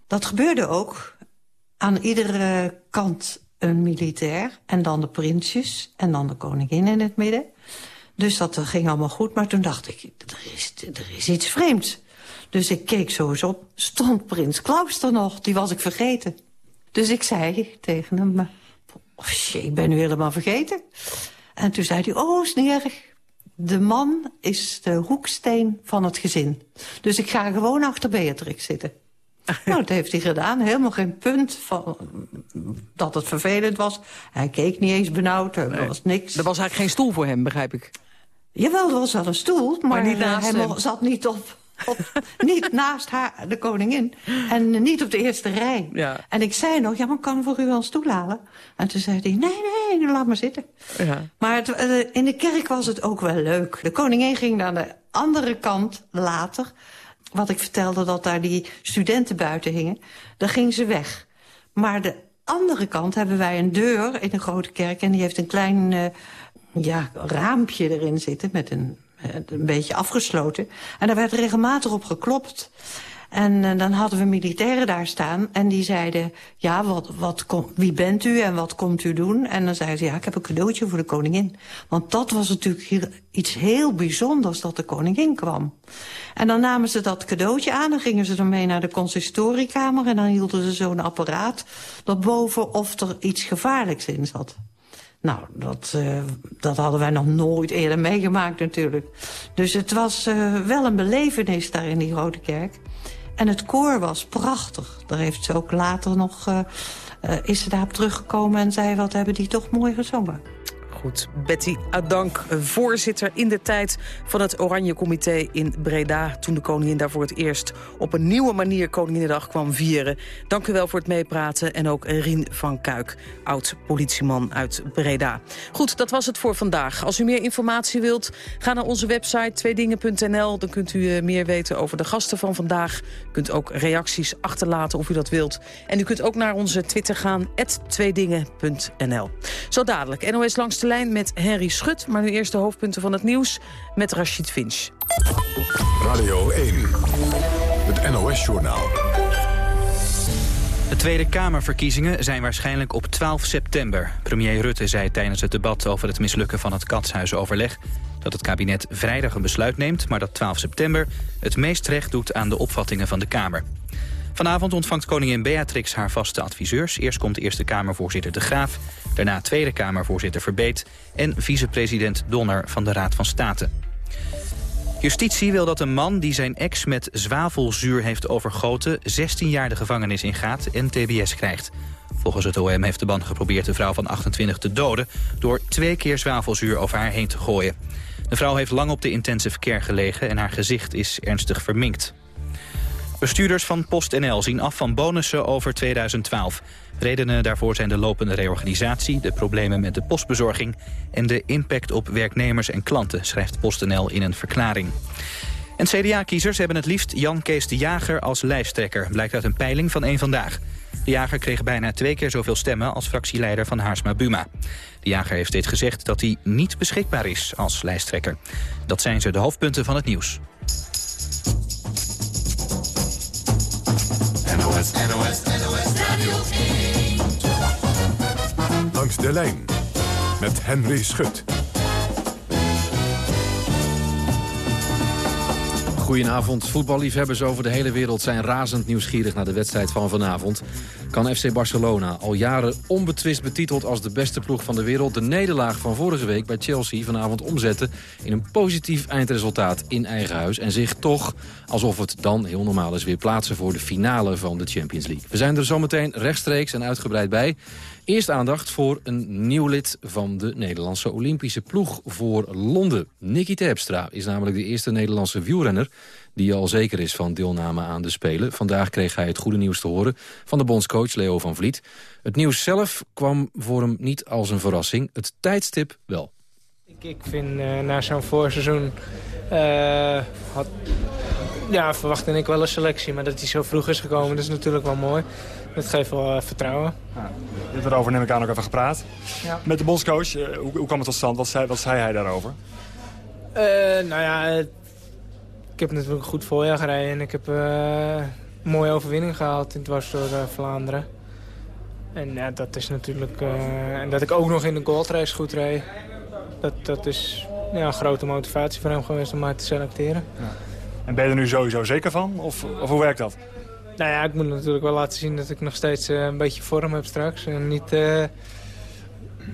dat gebeurde ook. Aan iedere kant een militair. En dan de prinsjes. En dan de koningin in het midden. Dus dat ging allemaal goed. Maar toen dacht ik, er is, er is iets vreemds. Dus ik keek zo eens op. Stond prins Klaus er nog. Die was ik vergeten. Dus ik zei tegen hem... Oh, shit, ik ben nu helemaal vergeten. En toen zei hij, oh, is niet erg. De man is de hoeksteen van het gezin. Dus ik ga gewoon achter Beatrix zitten. nou, dat heeft hij gedaan. Helemaal geen punt van dat het vervelend was. Hij keek niet eens benauwd, er nee. was niks. Er was eigenlijk geen stoel voor hem, begrijp ik. Jawel, er was wel een stoel, maar, maar niet hij zat niet op op, niet naast haar, de koningin. En niet op de eerste rij. Ja. En ik zei nog, ja, maar kan voor u wel een stoel halen? En toen zei hij, nee, nee, laat maar zitten. Ja. Maar het, eh, in de kerk was het ook wel leuk. De koningin ging naar de andere kant later. Wat ik vertelde, dat daar die studenten buiten hingen. Dan ging ze weg. Maar de andere kant hebben wij een deur in de grote kerk... en die heeft een klein uh, ja, raampje erin zitten met een, een beetje afgesloten. En daar werd regelmatig op geklopt. En uh, dan hadden we militairen daar staan en die zeiden... ja, wat, wat wie bent u en wat komt u doen? En dan zeiden ze, ja, ik heb een cadeautje voor de koningin. Want dat was natuurlijk hier iets heel bijzonders dat de koningin kwam. En dan namen ze dat cadeautje aan, dan gingen ze ermee naar de consistoriekamer... en dan hielden ze zo'n apparaat boven of er iets gevaarlijks in zat. Nou, dat, uh, dat hadden wij nog nooit eerder meegemaakt natuurlijk. Dus het was uh, wel een belevenis daar in die Rode Kerk. En het koor was prachtig. Daar heeft ze ook later nog, uh, is ze daarop teruggekomen en zei... wat hebben die toch mooi gezongen. Goed, Betty Adank, voorzitter in de tijd van het Oranje Comité in Breda... toen de koningin daar voor het eerst op een nieuwe manier Koninginnedag kwam vieren. Dank u wel voor het meepraten en ook Rien van Kuik, oud-politieman uit Breda. Goed, dat was het voor vandaag. Als u meer informatie wilt, ga naar onze website tweedingen.nl. Dan kunt u meer weten over de gasten van vandaag. U kunt ook reacties achterlaten of u dat wilt. En u kunt ook naar onze Twitter gaan, tweedingen.nl. Zo dadelijk, NOS langs de lijn met Henry Schut. Maar nu eerst de hoofdpunten van het nieuws met Rashid Finch. Radio 1, het NOS-journaal. De Tweede Kamerverkiezingen zijn waarschijnlijk op 12 september. Premier Rutte zei tijdens het debat over het mislukken van het katshuisoverleg... dat het kabinet vrijdag een besluit neemt... maar dat 12 september het meest recht doet aan de opvattingen van de Kamer. Vanavond ontvangt koningin Beatrix haar vaste adviseurs. Eerst komt Eerste Kamervoorzitter De Graaf, daarna Tweede Kamervoorzitter Verbeet... en vicepresident Donner van de Raad van State. Justitie wil dat een man die zijn ex met zwavelzuur heeft overgoten... 16 jaar de gevangenis ingaat en tbs krijgt. Volgens het OM heeft de man geprobeerd de vrouw van 28 te doden... door twee keer zwavelzuur over haar heen te gooien. De vrouw heeft lang op de intensive care gelegen en haar gezicht is ernstig verminkt. Bestuurders van PostNL zien af van bonussen over 2012. Redenen daarvoor zijn de lopende reorganisatie, de problemen met de postbezorging... en de impact op werknemers en klanten, schrijft PostNL in een verklaring. En CDA-kiezers hebben het liefst Jan Kees de Jager als lijsttrekker... blijkt uit een peiling van één Vandaag. De jager kreeg bijna twee keer zoveel stemmen als fractieleider van Haarsma Buma. De jager heeft steeds gezegd dat hij niet beschikbaar is als lijsttrekker. Dat zijn ze de hoofdpunten van het nieuws. NOS, NOS, NOS Radio 1. Langs de lijn met Henry Schut. Goedenavond. Voetballiefhebbers over de hele wereld zijn razend nieuwsgierig naar de wedstrijd van vanavond. Kan FC Barcelona, al jaren onbetwist betiteld als de beste ploeg van de wereld... de nederlaag van vorige week bij Chelsea vanavond omzetten... in een positief eindresultaat in eigen huis... en zich toch, alsof het dan heel normaal is, weer plaatsen voor de finale van de Champions League. We zijn er zometeen rechtstreeks en uitgebreid bij. Eerst aandacht voor een nieuw lid van de Nederlandse Olympische ploeg voor Londen. Nicky Terpstra is namelijk de eerste Nederlandse wielrenner die al zeker is van deelname aan de Spelen. Vandaag kreeg hij het goede nieuws te horen van de bondscoach Leo van Vliet. Het nieuws zelf kwam voor hem niet als een verrassing, het tijdstip wel. Ik, vind uh, na zo'n voorseizoen uh, had, ja, verwachtte ik wel een selectie. Maar dat hij zo vroeg is gekomen, dat is natuurlijk wel mooi. Dat geeft wel uh, vertrouwen. Ja. Je hebt erover neem ik aan ook even gepraat. Ja. Met de bondscoach, hoe, hoe kwam het tot stand? Wat zei, wat zei hij daarover? nou ja, ik heb natuurlijk een goed voorjaar gereden. En ik heb uh, een mooie overwinning gehaald in dwars door uh, Vlaanderen. En ja, dat is natuurlijk... Uh, en dat ik ook nog in de goldrace goed reed. Dat, dat is ja, een grote motivatie voor hem geweest om mij te selecteren. Ja. En ben je er nu sowieso zeker van? Of, of hoe werkt dat? Nou ja, ik moet natuurlijk wel laten zien dat ik nog steeds een beetje vorm heb straks. En niet...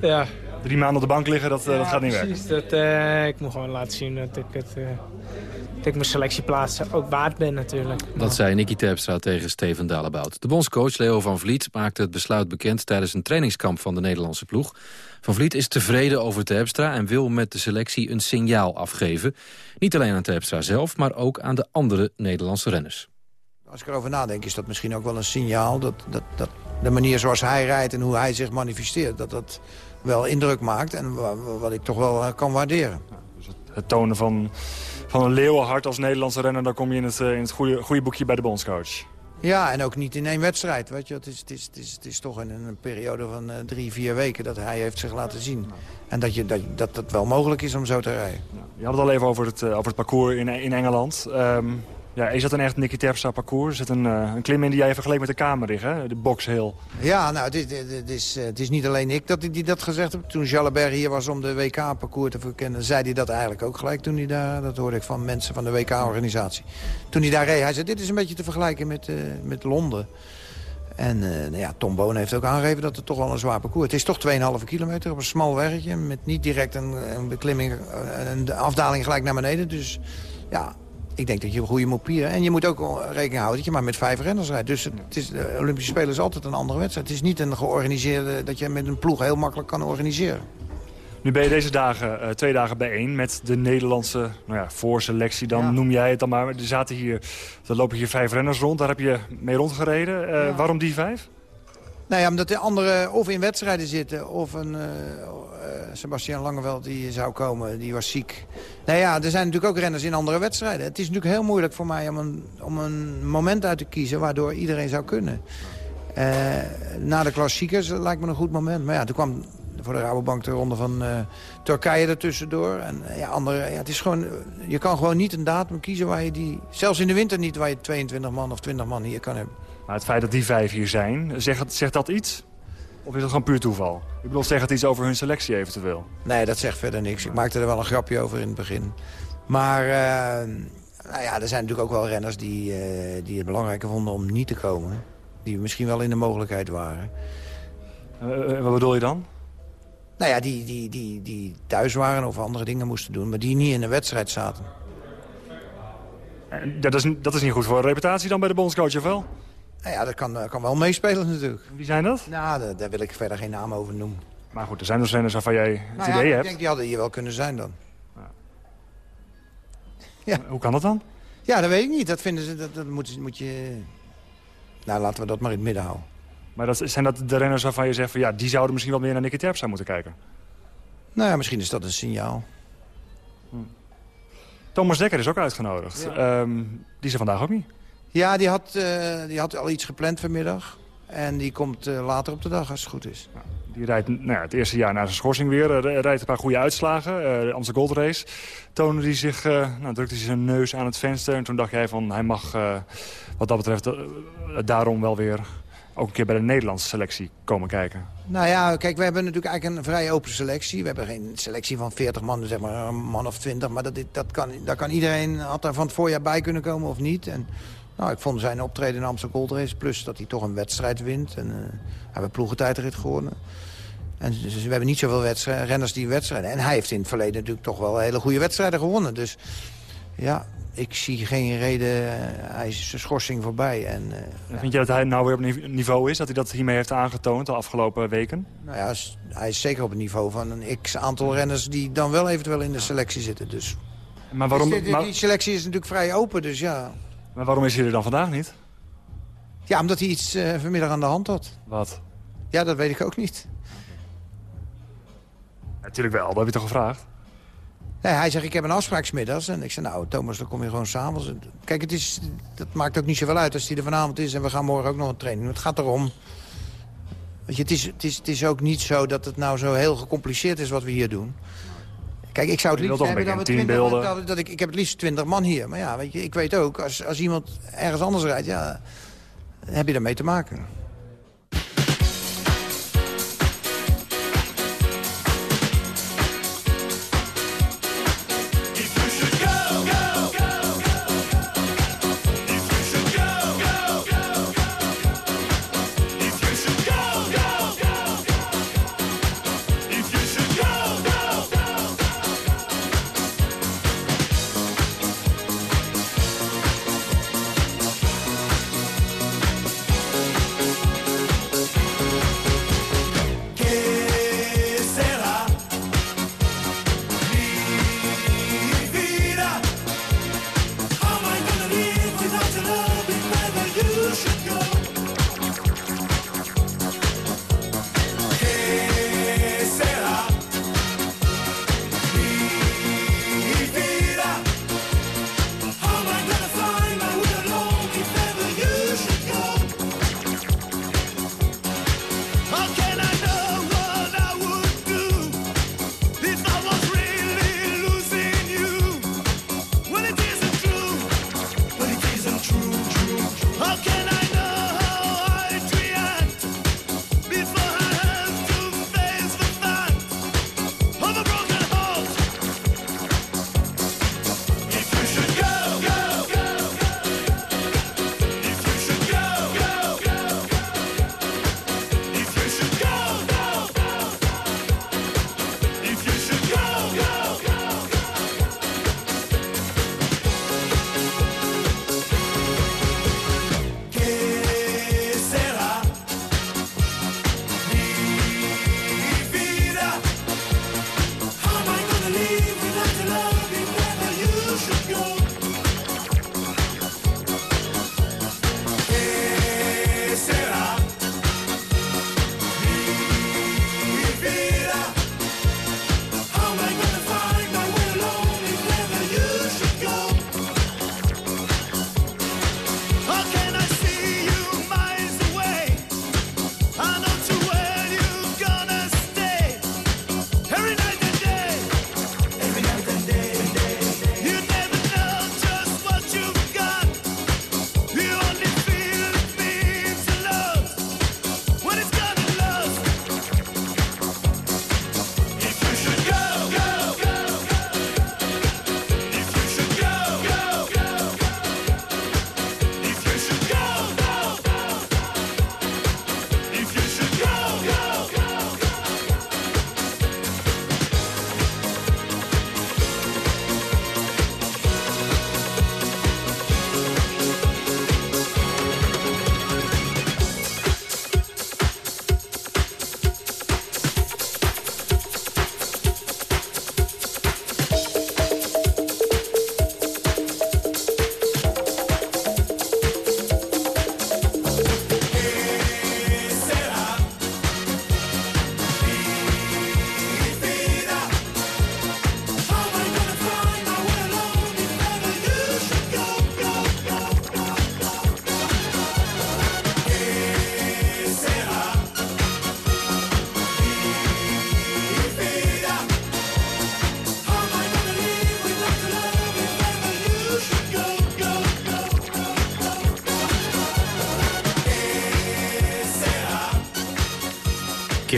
ja, Drie maanden op de bank liggen, dat, ja, dat gaat niet precies, werken. Dat, ik moet gewoon laten zien dat ik het ik mijn selectieplaatsen ook waard ben natuurlijk. Dat zei Nicky Terpstra tegen Steven Dalebout. De bondscoach Leo van Vliet maakte het besluit bekend... tijdens een trainingskamp van de Nederlandse ploeg. Van Vliet is tevreden over Terpstra en wil met de selectie een signaal afgeven. Niet alleen aan Terpstra zelf, maar ook aan de andere Nederlandse renners. Als ik erover nadenk is dat misschien ook wel een signaal... dat, dat, dat de manier zoals hij rijdt en hoe hij zich manifesteert... dat dat wel indruk maakt en wat ik toch wel eh, kan waarderen. Dus het, tonen van, van een leeuwenhart als Nederlandse renner... dan kom je in het, eh, in het goede, goede boekje bij de bondscoach. Ja, en ook niet in één wedstrijd. Weet je. Het, is, het, is, het, is, het is toch in een periode van uh, drie, vier weken dat hij heeft zich laten zien. En dat, je, dat, dat het wel mogelijk is om zo te rijden. Je had het al even over het, over het parcours in, in Engeland. Um, ja, is dat een echt Nicky Terpstra parcours? Is het een, uh, een klim in die jij vergeleek met de Kamerrig, hè? De Box Hill. Ja, nou, het is, het, is, eh, het is niet alleen ik dat, die dat gezegd heb. Toen Jalabert hier was om de WK-parcours te verkennen... zei hij dat eigenlijk ook gelijk toen hij daar... Dat hoorde ik van mensen van de WK-organisatie. Toen hij daar reed, hij zei... dit is een beetje te vergelijken met, uh, met Londen. En nou ja, Tom Boon heeft ook aangegeven dat het toch wel een zwaar parcours is. Het is toch 2,5 kilometer op een smal weggetje... met niet direct een, een beklimming, een afdaling gelijk naar beneden. Dus ja, ik denk dat je een goede moet pieren. En je moet ook rekening houden dat je maar met vijf renners rijdt. Dus het is, de Olympische Spelen is altijd een andere wedstrijd. Het is niet een georganiseerde dat je met een ploeg heel makkelijk kan organiseren. Nu ben je deze dagen, uh, twee dagen bijeen met de Nederlandse nou ja, voorselectie. Dan noem jij het dan maar. Er zaten hier, er lopen hier vijf renners rond. Daar heb je mee rondgereden. Uh, ja. Waarom die vijf? Nou ja, omdat de anderen of in wedstrijden zitten... of een uh, Sebastian Langeveld die zou komen, die was ziek. Nou ja, er zijn natuurlijk ook renners in andere wedstrijden. Het is natuurlijk heel moeilijk voor mij om een, om een moment uit te kiezen... waardoor iedereen zou kunnen. Uh, na de klassiekers lijkt me een goed moment. Maar ja, toen kwam voor de Rabobank de ronde van Turkije ertussendoor. En ja, andere, ja, het is gewoon, je kan gewoon niet een datum kiezen waar je die... Zelfs in de winter niet waar je 22 man of 20 man hier kan hebben. Maar het feit dat die vijf hier zijn, zegt, zegt dat iets? Of is dat gewoon puur toeval? Ik bedoel, zegt het iets over hun selectie eventueel? Nee, dat zegt verder niks. Ik maakte er wel een grapje over in het begin. Maar uh, nou ja, er zijn natuurlijk ook wel renners die, uh, die het belangrijker vonden om niet te komen. Die misschien wel in de mogelijkheid waren. Uh, wat bedoel je dan? Nou ja, die, die, die, die thuis waren of andere dingen moesten doen... maar die niet in de wedstrijd zaten. Dat is, dat is niet goed voor een reputatie dan bij de bondscoach, of wel? Nou ja, dat kan, kan wel meespelen natuurlijk. Wie zijn dat? Nou, daar, daar, wil ik verder geen naam over noemen. Maar goed, er zijn dus renners waarvan jij het nou idee ja, hebt. ik denk die hadden hier wel kunnen zijn dan. Ja. ja. Hoe kan dat dan? Ja, dat weet ik niet. Dat vinden ze, dat, dat moet, moet je... Nou, laten we dat maar in het midden houden. Maar dat, zijn dat de renners waarvan je zegt van ja, die zouden misschien wat meer naar Nicky Terpstra moeten kijken? Nou ja, misschien is dat een signaal. Hm. Thomas Dekker is ook uitgenodigd. Ja. Um, die is er vandaag ook niet. Ja, die had, uh, die had al iets gepland vanmiddag. En die komt uh, later op de dag, als het goed is. Die rijdt nou ja, het eerste jaar na zijn schorsing weer. Uh, rijdt een paar goede uitslagen. de Amsterdam Gold Race. Toonde hij zich, nou, drukte hij zijn neus aan het venster. En toen dacht jij van, hij mag wat dat betreft daarom wel weer ook een keer bij de Nederlandse selectie komen kijken? Nou ja, kijk, we hebben natuurlijk eigenlijk een vrij open selectie. We hebben geen selectie van 40 man, zeg maar een man of 20. Maar dat, dat kan, daar kan iedereen, had daar van het voorjaar bij kunnen komen of niet. En, nou, ik vond zijn optreden in Amsterdam Gold Race... plus dat hij toch een wedstrijd wint. En uh, hebben ploegentijdrit gewonnen. En dus we hebben niet zoveel renners die wedstrijden. En hij heeft in het verleden natuurlijk toch wel hele goede wedstrijden gewonnen. Dus ja, ik zie geen reden. Hij is zijn schorsing voorbij. En, uh, Vind je dat hij nou weer op niveau is? Dat hij dat hiermee heeft aangetoond de afgelopen weken? Nou ja, hij is zeker op het niveau van een x-aantal renners... die dan wel eventueel in de selectie zitten. Dus. Maar waarom, dus die, die, selectie is natuurlijk vrij open, dus ja. Maar waarom is hij er dan vandaag niet? Ja, omdat hij iets uh, vanmiddag aan de hand had. Wat? Ja, dat weet ik ook niet. Natuurlijk wel, dat heb je toch gevraagd? Nee, hij zegt, ik heb een afspraak smiddags. En ik zei, nou Thomas, dan kom je gewoon s'avonds. Kijk, het is, dat maakt ook niet zoveel uit als hij er vanavond is... en we gaan morgen ook nog een training. Het gaat erom... Weet je, het, is, het, is, het is ook niet zo dat het nou zo heel gecompliceerd is wat we hier doen. Kijk, ik zou het liefst hebben dat we 20, dat, dat ik, ik heb het liefst 20 man hier. Maar ja, weet je, ik weet ook, als, als iemand ergens anders rijdt... ja, heb je daarmee te maken.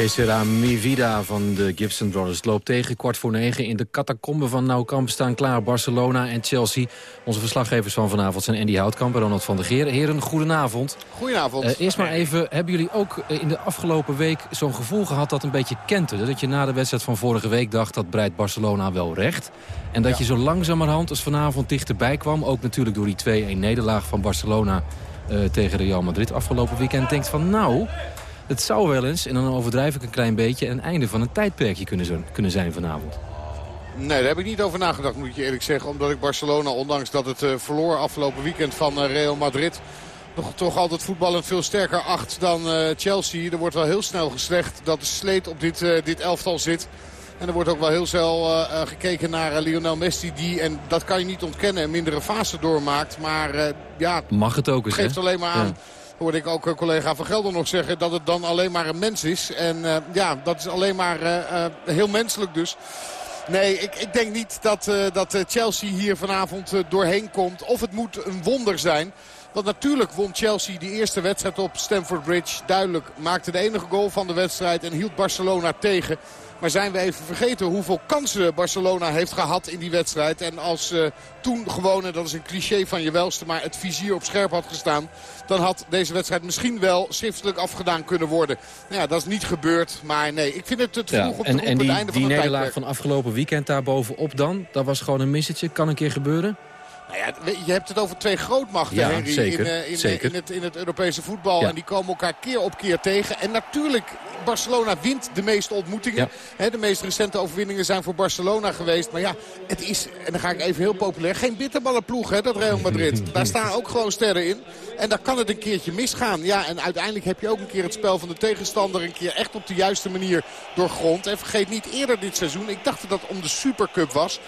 Que sera mi vida van de Gibson Brothers loopt tegen. Kwart voor negen in de catacomben van Nou Kamp staan klaar. Barcelona en Chelsea. Onze verslaggevers van vanavond zijn Andy Houtkamp en Ronald van der Geer. Heren, goedenavond. Goedenavond. Uh, eerst maar even, hebben jullie ook in de afgelopen week zo'n gevoel gehad dat een beetje kenterde? Dat je na de wedstrijd van vorige week dacht dat breidt Barcelona wel recht. En dat je zo langzamerhand als vanavond dichterbij kwam. Ook natuurlijk door die 2-1 nederlaag van Barcelona uh, tegen Real Madrid afgelopen weekend. Denkt van nou, het zou wel eens, en dan overdrijf ik een klein beetje... een einde van een tijdperkje kunnen, zijn vanavond. Nee, daar heb ik niet over nagedacht, moet ik je eerlijk zeggen. Omdat ik Barcelona, ondanks dat het uh, verloor afgelopen weekend van uh, Real Madrid... nog toch altijd voetballend veel sterker acht dan uh, Chelsea. Er wordt wel heel snel geslecht dat de sleet op dit, dit elftal zit. En er wordt ook wel heel snel gekeken naar Lionel Messi... die, en dat kan je niet ontkennen, een mindere fase doormaakt. Maar ja, Mag het ook eens, geeft alleen maar aan... Ja hoorde ik ook collega Van Gelder nog zeggen... dat het dan alleen maar een mens is. En uh, ja, dat is alleen maar uh, heel menselijk dus. Nee, ik, ik denk niet dat, dat Chelsea hier vanavond doorheen komt. Of het moet een wonder zijn. Want natuurlijk won Chelsea die eerste wedstrijd op Stamford Bridge. Duidelijk maakte de enige goal van de wedstrijd en hield Barcelona tegen. Maar zijn we even vergeten hoeveel kansen Barcelona heeft gehad in die wedstrijd. En als uh, toen gewoon, en dat is een cliché van je welste, maar het vizier op scherp had gestaan. Dan had deze wedstrijd misschien wel schriftelijk afgedaan kunnen worden. Nou ja, dat is niet gebeurd. Maar nee, ik vind het te vroeg ja, om te en, en die, het einde die van het nederlaag tijdperk. van afgelopen weekend daar bovenop dan, dat was gewoon een missetje. Kan een keer gebeuren. Nou ja, je hebt het over twee grootmachten, Ja, Henry, zeker, in, uh, in, zeker. in, het, in het Europese voetbal. Ja. En die komen elkaar keer op keer tegen. En natuurlijk, Barcelona wint de meeste ontmoetingen. De meest recente overwinningen zijn voor Barcelona geweest. Maar ja, het is, en dan ga ik even heel populair, geen bitterballenploeg, hè, dat Real Madrid. Daar staan ook gewoon sterren in. En daar kan het een keertje misgaan. Ja, en uiteindelijk heb je ook een keer het spel van de tegenstander... een keer echt op de juiste manier doorgrond. En vergeet niet, eerder dit seizoen, ik dacht dat het om de Supercup was...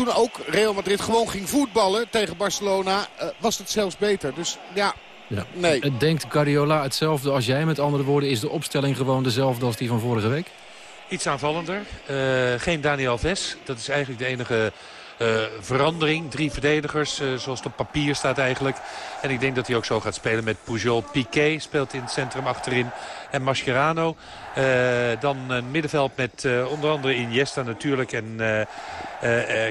Toen ook Real Madrid gewoon ging voetballen tegen Barcelona, uh, was het zelfs beter. Dus ja, Ja. nee. Denkt Guardiola hetzelfde als jij? Met andere woorden, is de opstelling gewoon dezelfde als die van vorige week? Iets aanvallender. Uh, geen Daniel Ves. Dat is eigenlijk de enige verandering. Drie verdedigers, uh, zoals op papier staat eigenlijk. En ik denk dat hij ook zo gaat spelen met Pujol. Piqué speelt in het centrum achterin. En Mascherano. Uh, dan een middenveld met onder andere Iniesta natuurlijk. En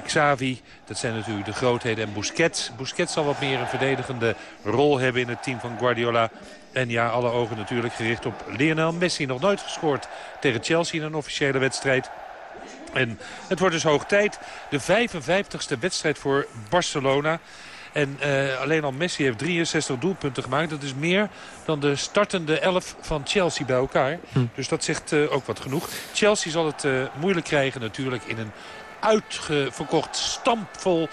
Xavi. Dat zijn natuurlijk de grootheden. En Busquets. Busquets zal wat meer een verdedigende rol hebben in het team van Guardiola. En ja, alle ogen natuurlijk gericht op Lionel Messi. Nog nooit gescoord tegen Chelsea in een officiële wedstrijd. En het wordt dus hoog tijd. De 55ste wedstrijd voor Barcelona. En uh, alleen al Messi heeft 63 doelpunten gemaakt. Dat is meer dan de startende 11 van Chelsea bij elkaar. Hm. Dus dat zegt uh, ook wat genoeg. Chelsea zal het uh, moeilijk krijgen natuurlijk in een uitverkocht stampvol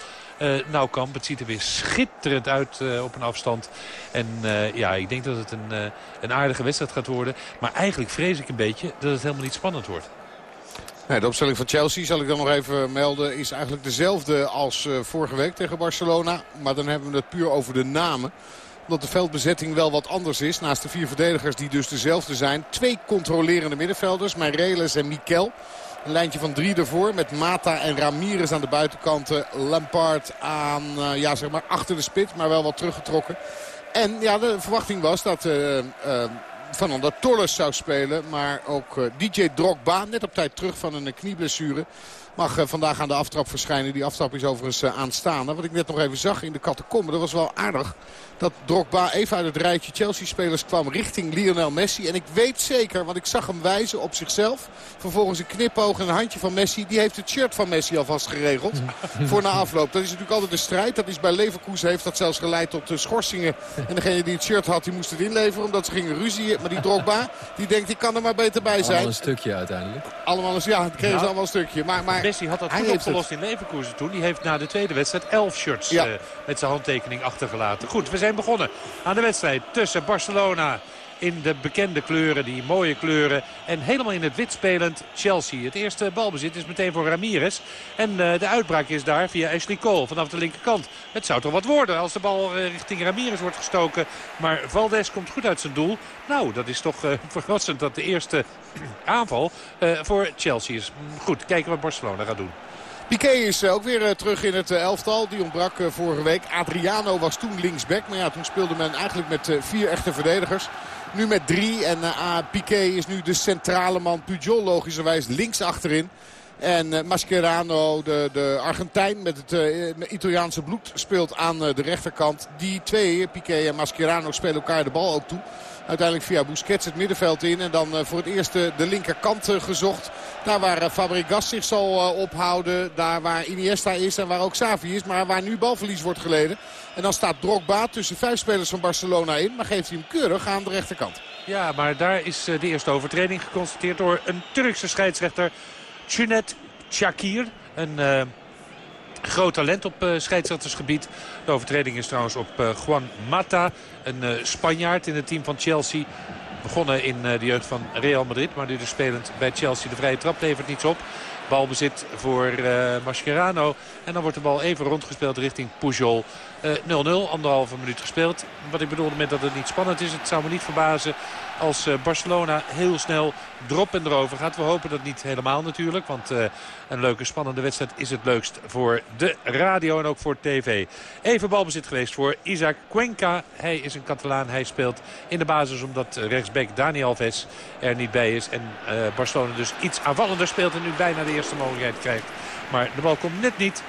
nou Kamp. Het ziet er weer schitterend uit op een afstand. En ja, ik denk dat het een, een aardige wedstrijd gaat worden. Maar eigenlijk vrees ik een beetje dat het helemaal niet spannend wordt. De opstelling van Chelsea, zal ik dan nog even melden, is eigenlijk dezelfde als vorige week tegen Barcelona. Maar dan hebben we het puur over de namen omdat de veldbezetting wel wat anders is. Naast de vier verdedigers die dus dezelfde zijn. Twee controlerende middenvelders, Meireles en Mikel. Een lijntje van drie ervoor met Mata en Ramirez aan de buitenkanten. Lampard aan, uh, ja, zeg maar achter de spits, maar wel wat teruggetrokken. En ja, de verwachting was dat uh, Fernando Torres zou spelen. Maar ook DJ Drogba, net op tijd terug van een knieblessure... mag vandaag aan de aftrap verschijnen. Die aftrap is overigens aanstaande. Wat ik net nog even zag in de catacombe, dat was wel aardig dat Drogba even uit het rijtje Chelsea-spelers kwam richting Lionel Messi. En ik weet zeker, want ik zag hem wijzen op zichzelf. Vervolgens een knipoog en een handje van Messi. Die heeft het shirt van Messi alvast geregeld voor na afloop. Dat is natuurlijk altijd de strijd. Dat is bij Leverkusen heeft dat zelfs geleid tot uh, schorsingen. En degene die het shirt had, die moest het inleveren omdat ze gingen ruzie. Maar die Drogba, die denkt ik kan er maar beter bij zijn. Allemaal een stukje uiteindelijk. Allemaal eens, ja, die kregen ze allemaal een stukje. Maar, maar Messi had dat goed opgelost in Leverkusen toen. Die heeft na de tweede wedstrijd elf shirts Ja. uh, met zijn handtekening achtergelaten. Goed, we zijn begonnen aan de wedstrijd tussen Barcelona in de bekende kleuren, die mooie kleuren. En helemaal in het wit spelend Chelsea. Het eerste balbezit is meteen voor Ramirez. En uh, de uitbraak is daar via Ashley Cole vanaf de linkerkant. Het zou toch wat worden als de bal uh, richting Ramirez wordt gestoken. Maar Valdes komt goed uit zijn doel. Nou, dat is toch uh, verrassend dat de eerste aanval voor Chelsea is. Goed, kijken wat Barcelona gaat doen. Piqué is ook weer terug in het elftal. Die ontbrak vorige week. Adriano was toen linksback. Maar ja, toen speelde men eigenlijk met vier echte verdedigers. Nu met drie. En uh, Piqué is nu de centrale man. Pujol logischerwijs links achterin. En uh, Mascherano, de, de Argentijn met het uh, Italiaanse bloed, speelt aan de rechterkant. Die twee, Piqué en Mascherano, spelen elkaar de bal ook toe. Uiteindelijk via Busquets het middenveld in. En dan voor het eerst de linkerkant gezocht. Daar waar Fabregas zich zal ophouden. Daar waar Iniesta is en waar ook Xavi is. Maar waar nu balverlies wordt geleden. En dan staat Drogba tussen vijf spelers van Barcelona in. Maar geeft hij hem keurig aan de rechterkant. Ja, maar daar is de eerste overtreding geconstateerd door een Turkse scheidsrechter. Chunet Chakir. Een groot talent op uh, scheidsrechtersgebied. De overtreding is trouwens op uh, Juan Mata. Een Spanjaard in het team van Chelsea. Begonnen in de jeugd van Real Madrid. Maar nu dus spelend bij Chelsea. De vrije trap levert niets op. Balbezit voor Mascherano. En dan wordt de bal even rondgespeeld richting Pujol. 0-0, anderhalve minuut gespeeld. Wat ik bedoelde met dat het niet spannend is. Het zou me niet verbazen als Barcelona heel snel drop en erover gaat. We hopen dat niet helemaal natuurlijk. Want uh, een leuke spannende wedstrijd is het leukst voor de radio en ook voor tv. Even balbezit geweest voor Isaac Cuenca. Hij is een Catalaan. Hij speelt in de basis omdat rechtsback Dani Alves er niet bij is. En uh, Barcelona dus iets aanvallender speelt en nu bijna de eerste mogelijkheid krijgt. Maar de bal komt net niet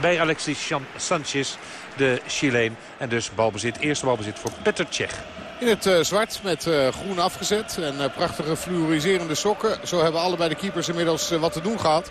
bij Alexis Sanchez, de Chileen. En dus balbezit, eerste balbezit voor Petter Cech. In het uh, zwart met uh, groen afgezet en uh, prachtige fluoriserende sokken. Zo hebben allebei de keepers inmiddels wat te doen gehad.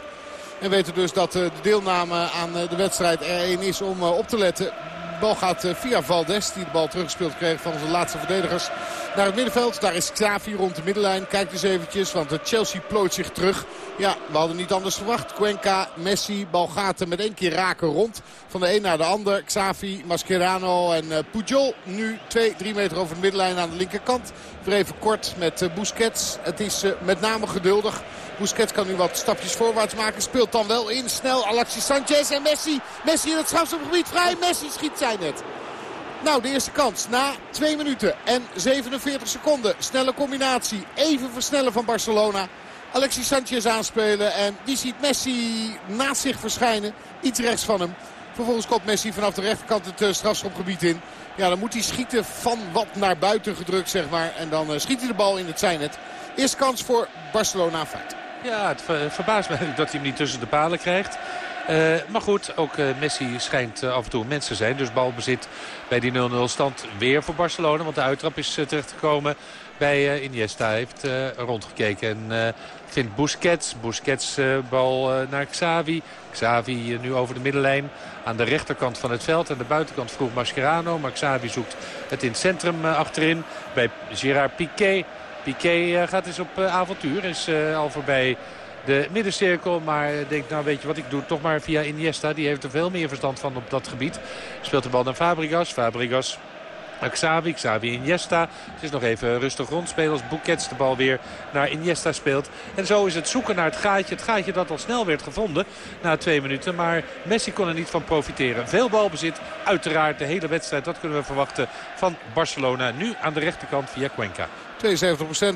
En weten dus dat de deelname aan de wedstrijd er één is om op te letten. De bal gaat via Valdes, die de bal teruggespeeld kreeg van onze laatste verdedigers. Naar het middenveld, daar is Xavi rond de middenlijn. Kijk eens eventjes, want Chelsea plooit zich terug. Ja, we hadden niet anders verwacht. Cuenca, Messi, bal met één keer raken rond. Van de een naar de ander. Xavi, Mascherano en uh, Pujol. Nu 2, 3 meter over de middenlijn aan de linkerkant. Weer even kort met uh, Busquets. Het is uh, met name geduldig. Busquets kan nu wat stapjes voorwaarts maken. Speelt dan wel in. Snel Alexis Sanchez en Messi. Messi in het strafschopgebied vrij. Messi schiet zij net. Nou, de eerste kans na 2 minuten en 47 seconden. Snelle combinatie. Even versnellen van Barcelona. Alexis Sanchez aanspelen en die ziet Messi naast zich verschijnen. Iets rechts van hem. Vervolgens komt Messi vanaf de rechterkant het strafschopgebied in. Ja, dan moet hij schieten van wat naar buiten gedrukt, zeg maar. En dan schiet hij de bal in het zijnet. Eerste kans voor Barcelona feit. Ja, het verbaast me dat hij hem niet tussen de palen krijgt. Uh, maar goed, ook uh, Messi schijnt uh, af en toe mensen te zijn. Dus balbezit bij die 0-0 stand weer voor Barcelona. Want de uittrap is terechtgekomen bij Iniesta. Hij heeft rondgekeken en vindt Busquets. Busquets bal naar Xavi. Xavi nu over de middenlijn aan de rechterkant van het veld. Aan de buitenkant vroeg Mascherano. Maar Xavi zoekt het in het centrum achterin bij Gerard Piqué. Piqué gaat eens op avontuur. Is al voorbij de middencirkel. Maar denkt, nou weet je wat, ik doe toch maar via Iniesta. Die heeft er veel meer verstand van op dat gebied. Speelt de bal naar Fabregas. Fabregas Xavi, Xavi Iniesta. Het is nog even rustig rondspelen als Bouquets de bal weer naar Iniesta speelt. En zo is het zoeken naar het gaatje. Het gaatje dat al snel werd gevonden na twee minuten. Maar Messi kon er niet van profiteren. Veel balbezit, uiteraard de hele wedstrijd. Dat kunnen we verwachten van Barcelona. Nu aan de rechterkant via Cuenca. 72%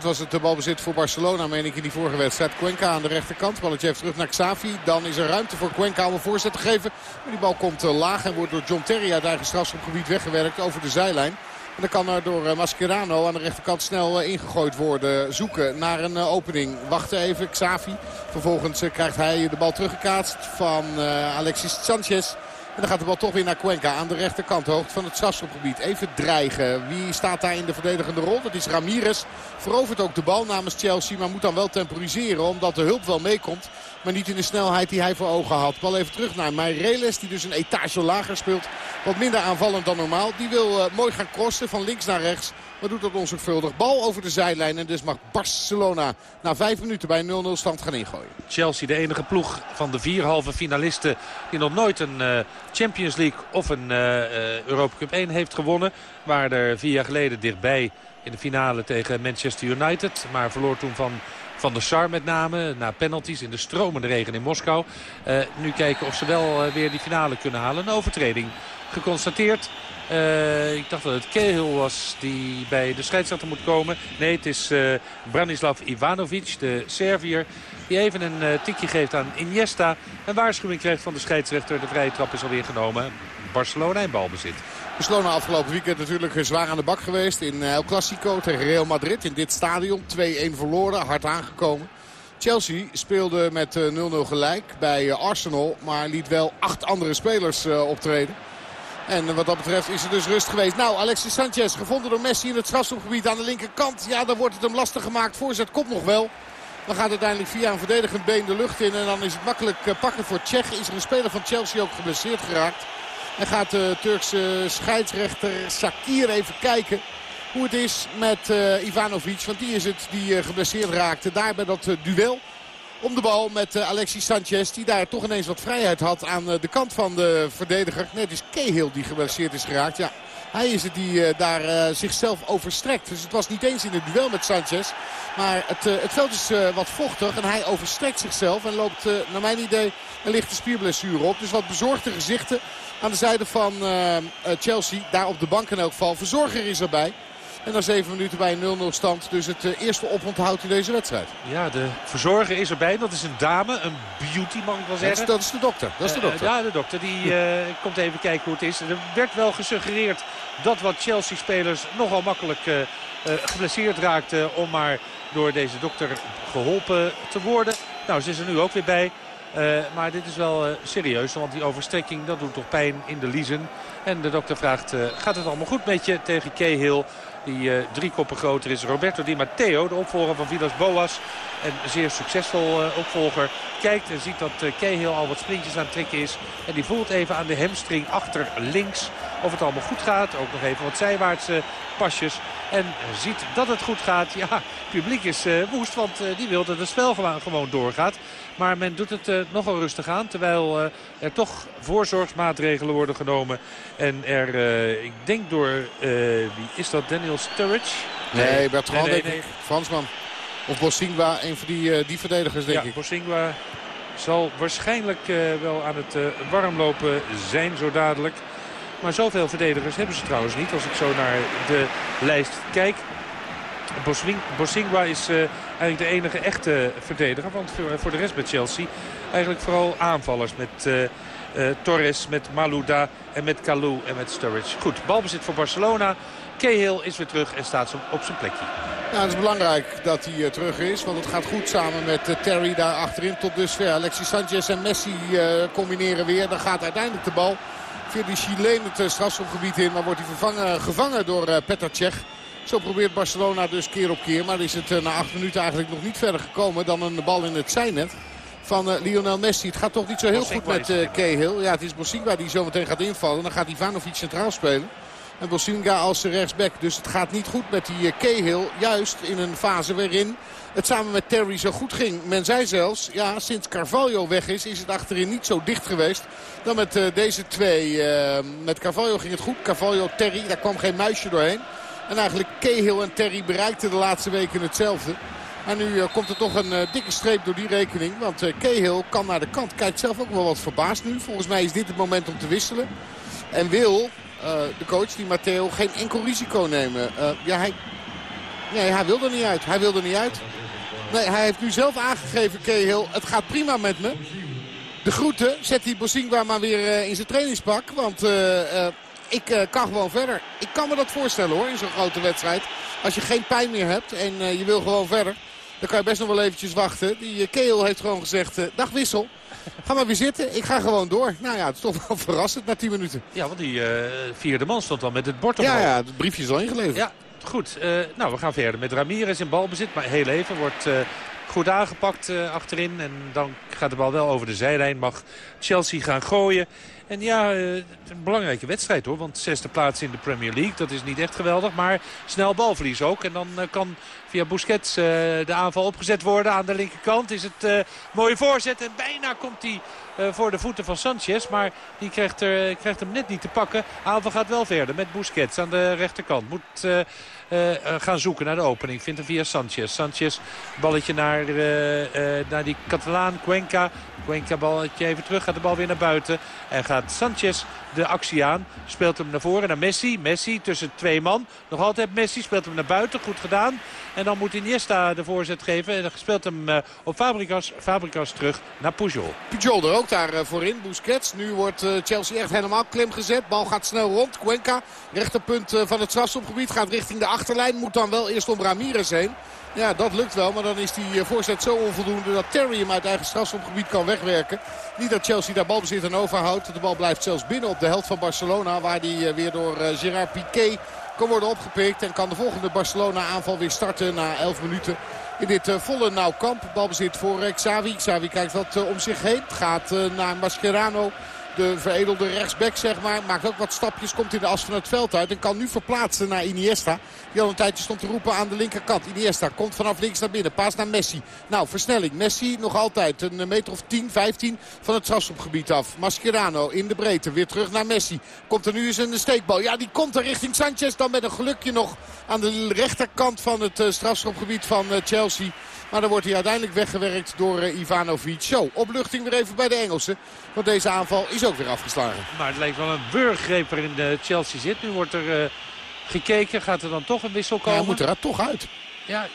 was het de balbezit voor Barcelona, meen ik in die vorige wedstrijd. Cuenca aan de rechterkant. Balletje even terug naar Xavi. Dan is er ruimte voor Cuenca om een voorzet te geven. Maar die bal komt laag en wordt door John Terry uit eigen strafschopgebied weggewerkt over de zijlijn. En dan kan er door Mascherano aan de rechterkant snel ingegooid worden. Zoeken naar een opening. Wachten even, Xavi. Vervolgens krijgt hij de bal teruggekaatst van Alexis Sanchez. En dan gaat de bal toch weer naar Cuenca aan de rechterkant. Hoogte van het strafschopgebied. Even dreigen. Wie staat daar in de verdedigende rol? Dat is Ramirez. Verovert ook de bal namens Chelsea. Maar moet dan wel temporiseren. Omdat de hulp wel meekomt. Maar niet in de snelheid die hij voor ogen had. Bal even terug naar Meireles. Die dus een etage lager speelt. Wat minder aanvallend dan normaal. Die wil uh, mooi gaan crossen van links naar rechts. Maar doet dat onzorgvuldig. Bal over de zijlijn. En dus mag Barcelona na vijf minuten bij 0-0 stand gaan ingooien. Chelsea, de enige ploeg van de vier halve finalisten... die nog nooit een uh, Champions League of een uh, Europa Cup 1 heeft gewonnen. Waren er vier jaar geleden dichtbij in de finale tegen Manchester United. Maar verloor toen van van de Sar met name. Na penalties in de stromende regen in Moskou. Nu kijken of ze wel weer die finale kunnen halen. Een overtreding geconstateerd Uh, ik dacht dat het Cahill was die bij de scheidsrechter moet komen. Nee, het is uh, Branislav Ivanovic, de Serviër. Die even een uh, tikje geeft aan Iniesta. Een waarschuwing krijgt van de scheidsrechter. De vrije trap is alweer genomen. Barcelona in balbezit. Barcelona afgelopen weekend natuurlijk zwaar aan de bak geweest in El Clasico tegen Real Madrid. In dit stadion 2-1 verloren, hard aangekomen. Chelsea speelde met 0-0 gelijk bij Arsenal. Maar liet wel acht andere spelers optreden. En wat dat betreft is er dus rust geweest. Nou, Alexis Sanchez gevonden door Messi in het strafschopgebied aan de linkerkant. Ja, dan wordt het hem lastig gemaakt. Voorzet komt nog wel. Dan gaat uiteindelijk via een verdedigend been de lucht in. En dan is het makkelijk pakken voor Tsjech. Is er een speler van Chelsea ook geblesseerd geraakt. En gaat de Turkse scheidsrechter Sakir even kijken hoe het is met uh, Ivanovic. Want die is het die uh, geblesseerd raakte. Daar bij dat duel om de bal met Alexis Sanchez. Die daar toch ineens wat vrijheid had aan de kant van de verdediger. Nee, het is Cahill die geblesseerd is geraakt. Ja, hij is het die daar zichzelf overstrekt. Dus het was niet eens in het duel met Sanchez. Maar het, het veld is wat vochtig. En hij overstrekt zichzelf. En loopt naar mijn idee een lichte spierblessure op. Dus wat bezorgde gezichten aan de zijde van Chelsea. Daar op de bank in elk geval. Verzorger is erbij. En dan 7 minuten bij een 0-0 stand. Dus het uh, eerste oponthoud in deze wedstrijd. Ja, de verzorger is erbij. Dat is een dame, een beauty mag ik wel zeggen. Dat is, de dokter. Dat is de dokter. Uh, ja, de dokter. Die uh, komt even kijken hoe het is. Er werd wel gesuggereerd dat wat Chelsea-spelers nogal makkelijk geblesseerd raakten... om maar door deze dokter geholpen te worden. Nou, ze is er nu ook weer bij. Uh, maar dit is wel uh, serieus, want die overstrekking dat doet toch pijn in de liezen. En de dokter vraagt, uh, gaat het allemaal goed met je tegen Cahill? Die drie koppen groter is. Roberto Di Matteo, de opvolger van Villas Boas. En zeer succesvol opvolger. Kijkt en ziet dat Cahill al wat sprintjes aan het trekken is. En die voelt even aan de hamstring achter links of het allemaal goed gaat. Ook nog even wat zijwaartse pasjes. En ziet dat het goed gaat. Ja, het publiek is woest, want die wil dat het spel gewoon doorgaat. Maar men doet het uh, nogal rustig aan. Terwijl er toch voorzorgsmaatregelen worden genomen. En er, ik denk door, wie is dat, Daniel Sturridge? Nee, Bertrand, nee, nee, denk ik. Fransman. Of Bossingwa, een van die, die verdedigers, denk ja, ik. Bossingwa zal waarschijnlijk wel aan het warmlopen zijn zo dadelijk. Maar zoveel verdedigers hebben ze trouwens niet. Als ik zo naar de lijst kijk. Bossingwa is uh, eigenlijk de enige echte verdediger. Want voor, de rest bij Chelsea eigenlijk vooral aanvallers. Met uh, uh, Torres, met Malouda en met Kalou en met Sturridge. Goed, balbezit voor Barcelona. Cahill is weer terug en staat op zijn plekje. Ja, het is belangrijk dat hij terug is. Want het gaat goed samen met Terry daar achterin tot dusver. Alexis Sanchez en Messi combineren weer. Dan gaat uiteindelijk de bal via die Chileen het strafschopgebied in. Maar wordt hij vervangen, gevangen door Petr Cech. Zo probeert Barcelona dus keer op keer. Maar is het na acht minuten eigenlijk nog niet verder gekomen dan een bal in het zijnet van uh, Lionel Messi. Het gaat toch niet zo heel goed met uh, Cahill. Ja, het is Bosinga die zometeen gaat invallen. Dan gaat Ivanovic centraal spelen. En Bosinga als rechtsback. Dus het gaat niet goed met die uh, Cahill. Juist in een fase waarin het samen met Terry zo goed ging. Men zei zelfs, ja, sinds Carvalho weg is, is het achterin niet zo dicht geweest dan met deze twee. met Carvalho ging het goed. Carvalho, Terry, daar kwam geen muisje doorheen. En eigenlijk Cahill en Terry bereikten de laatste weken hetzelfde. Maar nu uh, komt er toch een uh, dikke streep door die rekening. Want uh, Cahill kan naar de kant. Kijkt zelf ook wel wat verbaasd nu. Volgens mij is dit het moment om te wisselen. En wil de coach, die Matteo, geen enkel risico nemen. ja, hij, nee, hij wil er niet uit. Hij wil er niet uit. Nee, hij heeft nu zelf aangegeven, Cahill, het gaat prima met me. De groeten zet die Bosingwa maar weer in zijn trainingspak. Want ik uh, kan gewoon verder. Ik kan me dat voorstellen hoor, in zo'n grote wedstrijd. Als je geen pijn meer hebt en je wil gewoon verder. Dan kan je best nog wel eventjes wachten. Die Keel heeft gewoon gezegd, dag Wissel. Ga maar weer zitten, ik ga gewoon door. Nou ja, het is toch wel verrassend na 10 minuten. Ja, want die vierde man stond al met het bord op. Ja, ja, het briefje is al ingeleverd. Ja, goed. nou, we gaan verder met Ramirez in balbezit. Maar heel even wordt goed aangepakt achterin. En dan gaat de bal wel over de zijlijn. Mag Chelsea gaan gooien. En ja, eh, een belangrijke wedstrijd hoor. Want zesde plaats in de Premier League, dat is niet echt geweldig. Maar snel balverlies ook. En dan eh, kan via Busquets eh, de aanval opgezet worden. Aan de linkerkant is het mooie voorzet. En bijna komt hij voor de voeten van Sanchez. Maar die krijgt, er, krijgt hem net niet te pakken. Aanval gaat wel verder met Busquets aan de rechterkant. Moet gaan zoeken naar de opening. Vindt hem via Sanchez. Sanchez, balletje naar, uh, naar die Catalaan Cuenca. Cuenca balletje even terug. Gaat de bal weer naar buiten. En gaat Sanchez de actie aan. Speelt hem naar voren naar Messi. Messi tussen twee man. Nog altijd Messi. Speelt hem naar buiten. Goed gedaan. En dan moet Iniesta de voorzet geven. En dan speelt hem uh, op Fabregas. Fabregas terug naar Pujol. Pujol er ook daar uh, voorin. Busquets. Nu wordt uh, Chelsea echt helemaal klem gezet. Bal gaat snel rond. Cuenca. Rechterpunt van het strafschopgebied. Gaat richting de achterlijn. Moet dan wel eerst om Ramirez heen. Ja, dat lukt wel. Maar dan is die voorzet zo onvoldoende dat Terry hem uit eigen strafschopgebied kan wegwerken. Niet dat Chelsea daar balbezit en overhoudt. De bal blijft zelfs binnen op de helft van Barcelona. Waar die weer door Gerard Piqué kan worden opgepikt. En kan de volgende Barcelona aanval weer starten na 11 minuten. In dit uh, volle nauw kamp. Balbezit voor uh, Xavi. Xavi kijkt wat uh, om zich heen. Gaat naar Mascherano de veredelde rechtsback, zeg maar. Maakt ook wat stapjes, komt in de as van het veld uit. En kan nu verplaatsen naar Iniesta. Die al een tijdje stond te roepen aan de linkerkant. Iniesta komt vanaf links naar binnen. Paas naar Messi. Nou, versnelling. Messi nog altijd een meter of 10, 15 van het strafschopgebied af. Mascherano in de breedte. Weer terug naar Messi. Komt er nu eens een steekbal. Ja, die komt er richting Sanchez. Dan met een gelukje nog aan de rechterkant van het strafschopgebied van Chelsea. Maar dan wordt hij uiteindelijk weggewerkt door uh, Ivanovic. Zo, opluchting weer even bij de Engelsen. Want deze aanval is ook weer afgeslagen. Maar het lijkt wel een burggreep waarin de Chelsea zit. Nu wordt er uh, gekeken. Gaat er dan toch een wissel komen? Ja, moet er toch uit. Ja,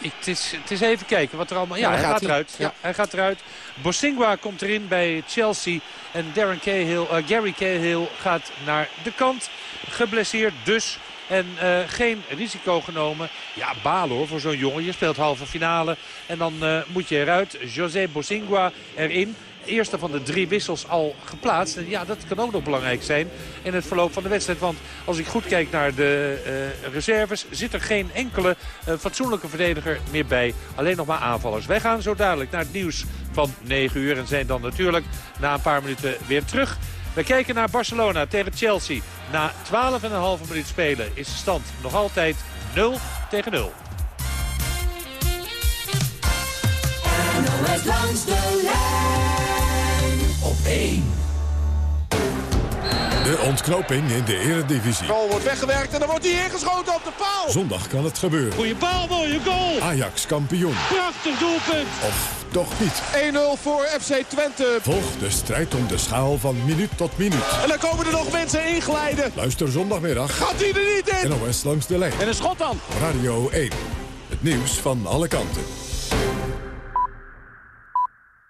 ik, het, is, het is even kijken wat er allemaal... Ja, ja hij gaat, eruit. Ja. ja. hij gaat eruit. Bosingwa komt erin bij Chelsea. En Darren Cahill, uh, Gary Cahill gaat naar de kant. Geblesseerd dus. En uh, geen risico genomen. Ja, balen hoor voor zo'n jongen. Je speelt halve finale. En dan uh, moet je eruit. José Bosingua erin eerste van de drie wissels al geplaatst. En ja, dat kan ook nog belangrijk zijn in het verloop van de wedstrijd. Want als ik goed kijk naar de uh, reserves... zit er geen enkele fatsoenlijke verdediger meer bij. Alleen nog maar aanvallers. Wij gaan zo dadelijk naar het nieuws van 9 uur. En zijn dan natuurlijk na een paar minuten weer terug... We kijken naar Barcelona tegen Chelsea. Na 12,5 minuut spelen is de stand nog altijd 0 tegen 0. NOS langs de lijn op 1. De ontknoping in de eredivisie. De bal wordt weggewerkt en dan wordt hij ingeschoten op de paal. Zondag kan het gebeuren. Goeie paal, mooie goal. Ajax kampioen. Prachtig doelpunt. Of toch niet. 1-0 voor FC Twente. Volg de strijd om de schaal van minuut tot minuut. En dan komen er nog mensen inglijden. Luister zondagmiddag. Gaat hij er niet in? NOS langs de lijn. En een schot dan. Radio 1. Het nieuws van alle kanten.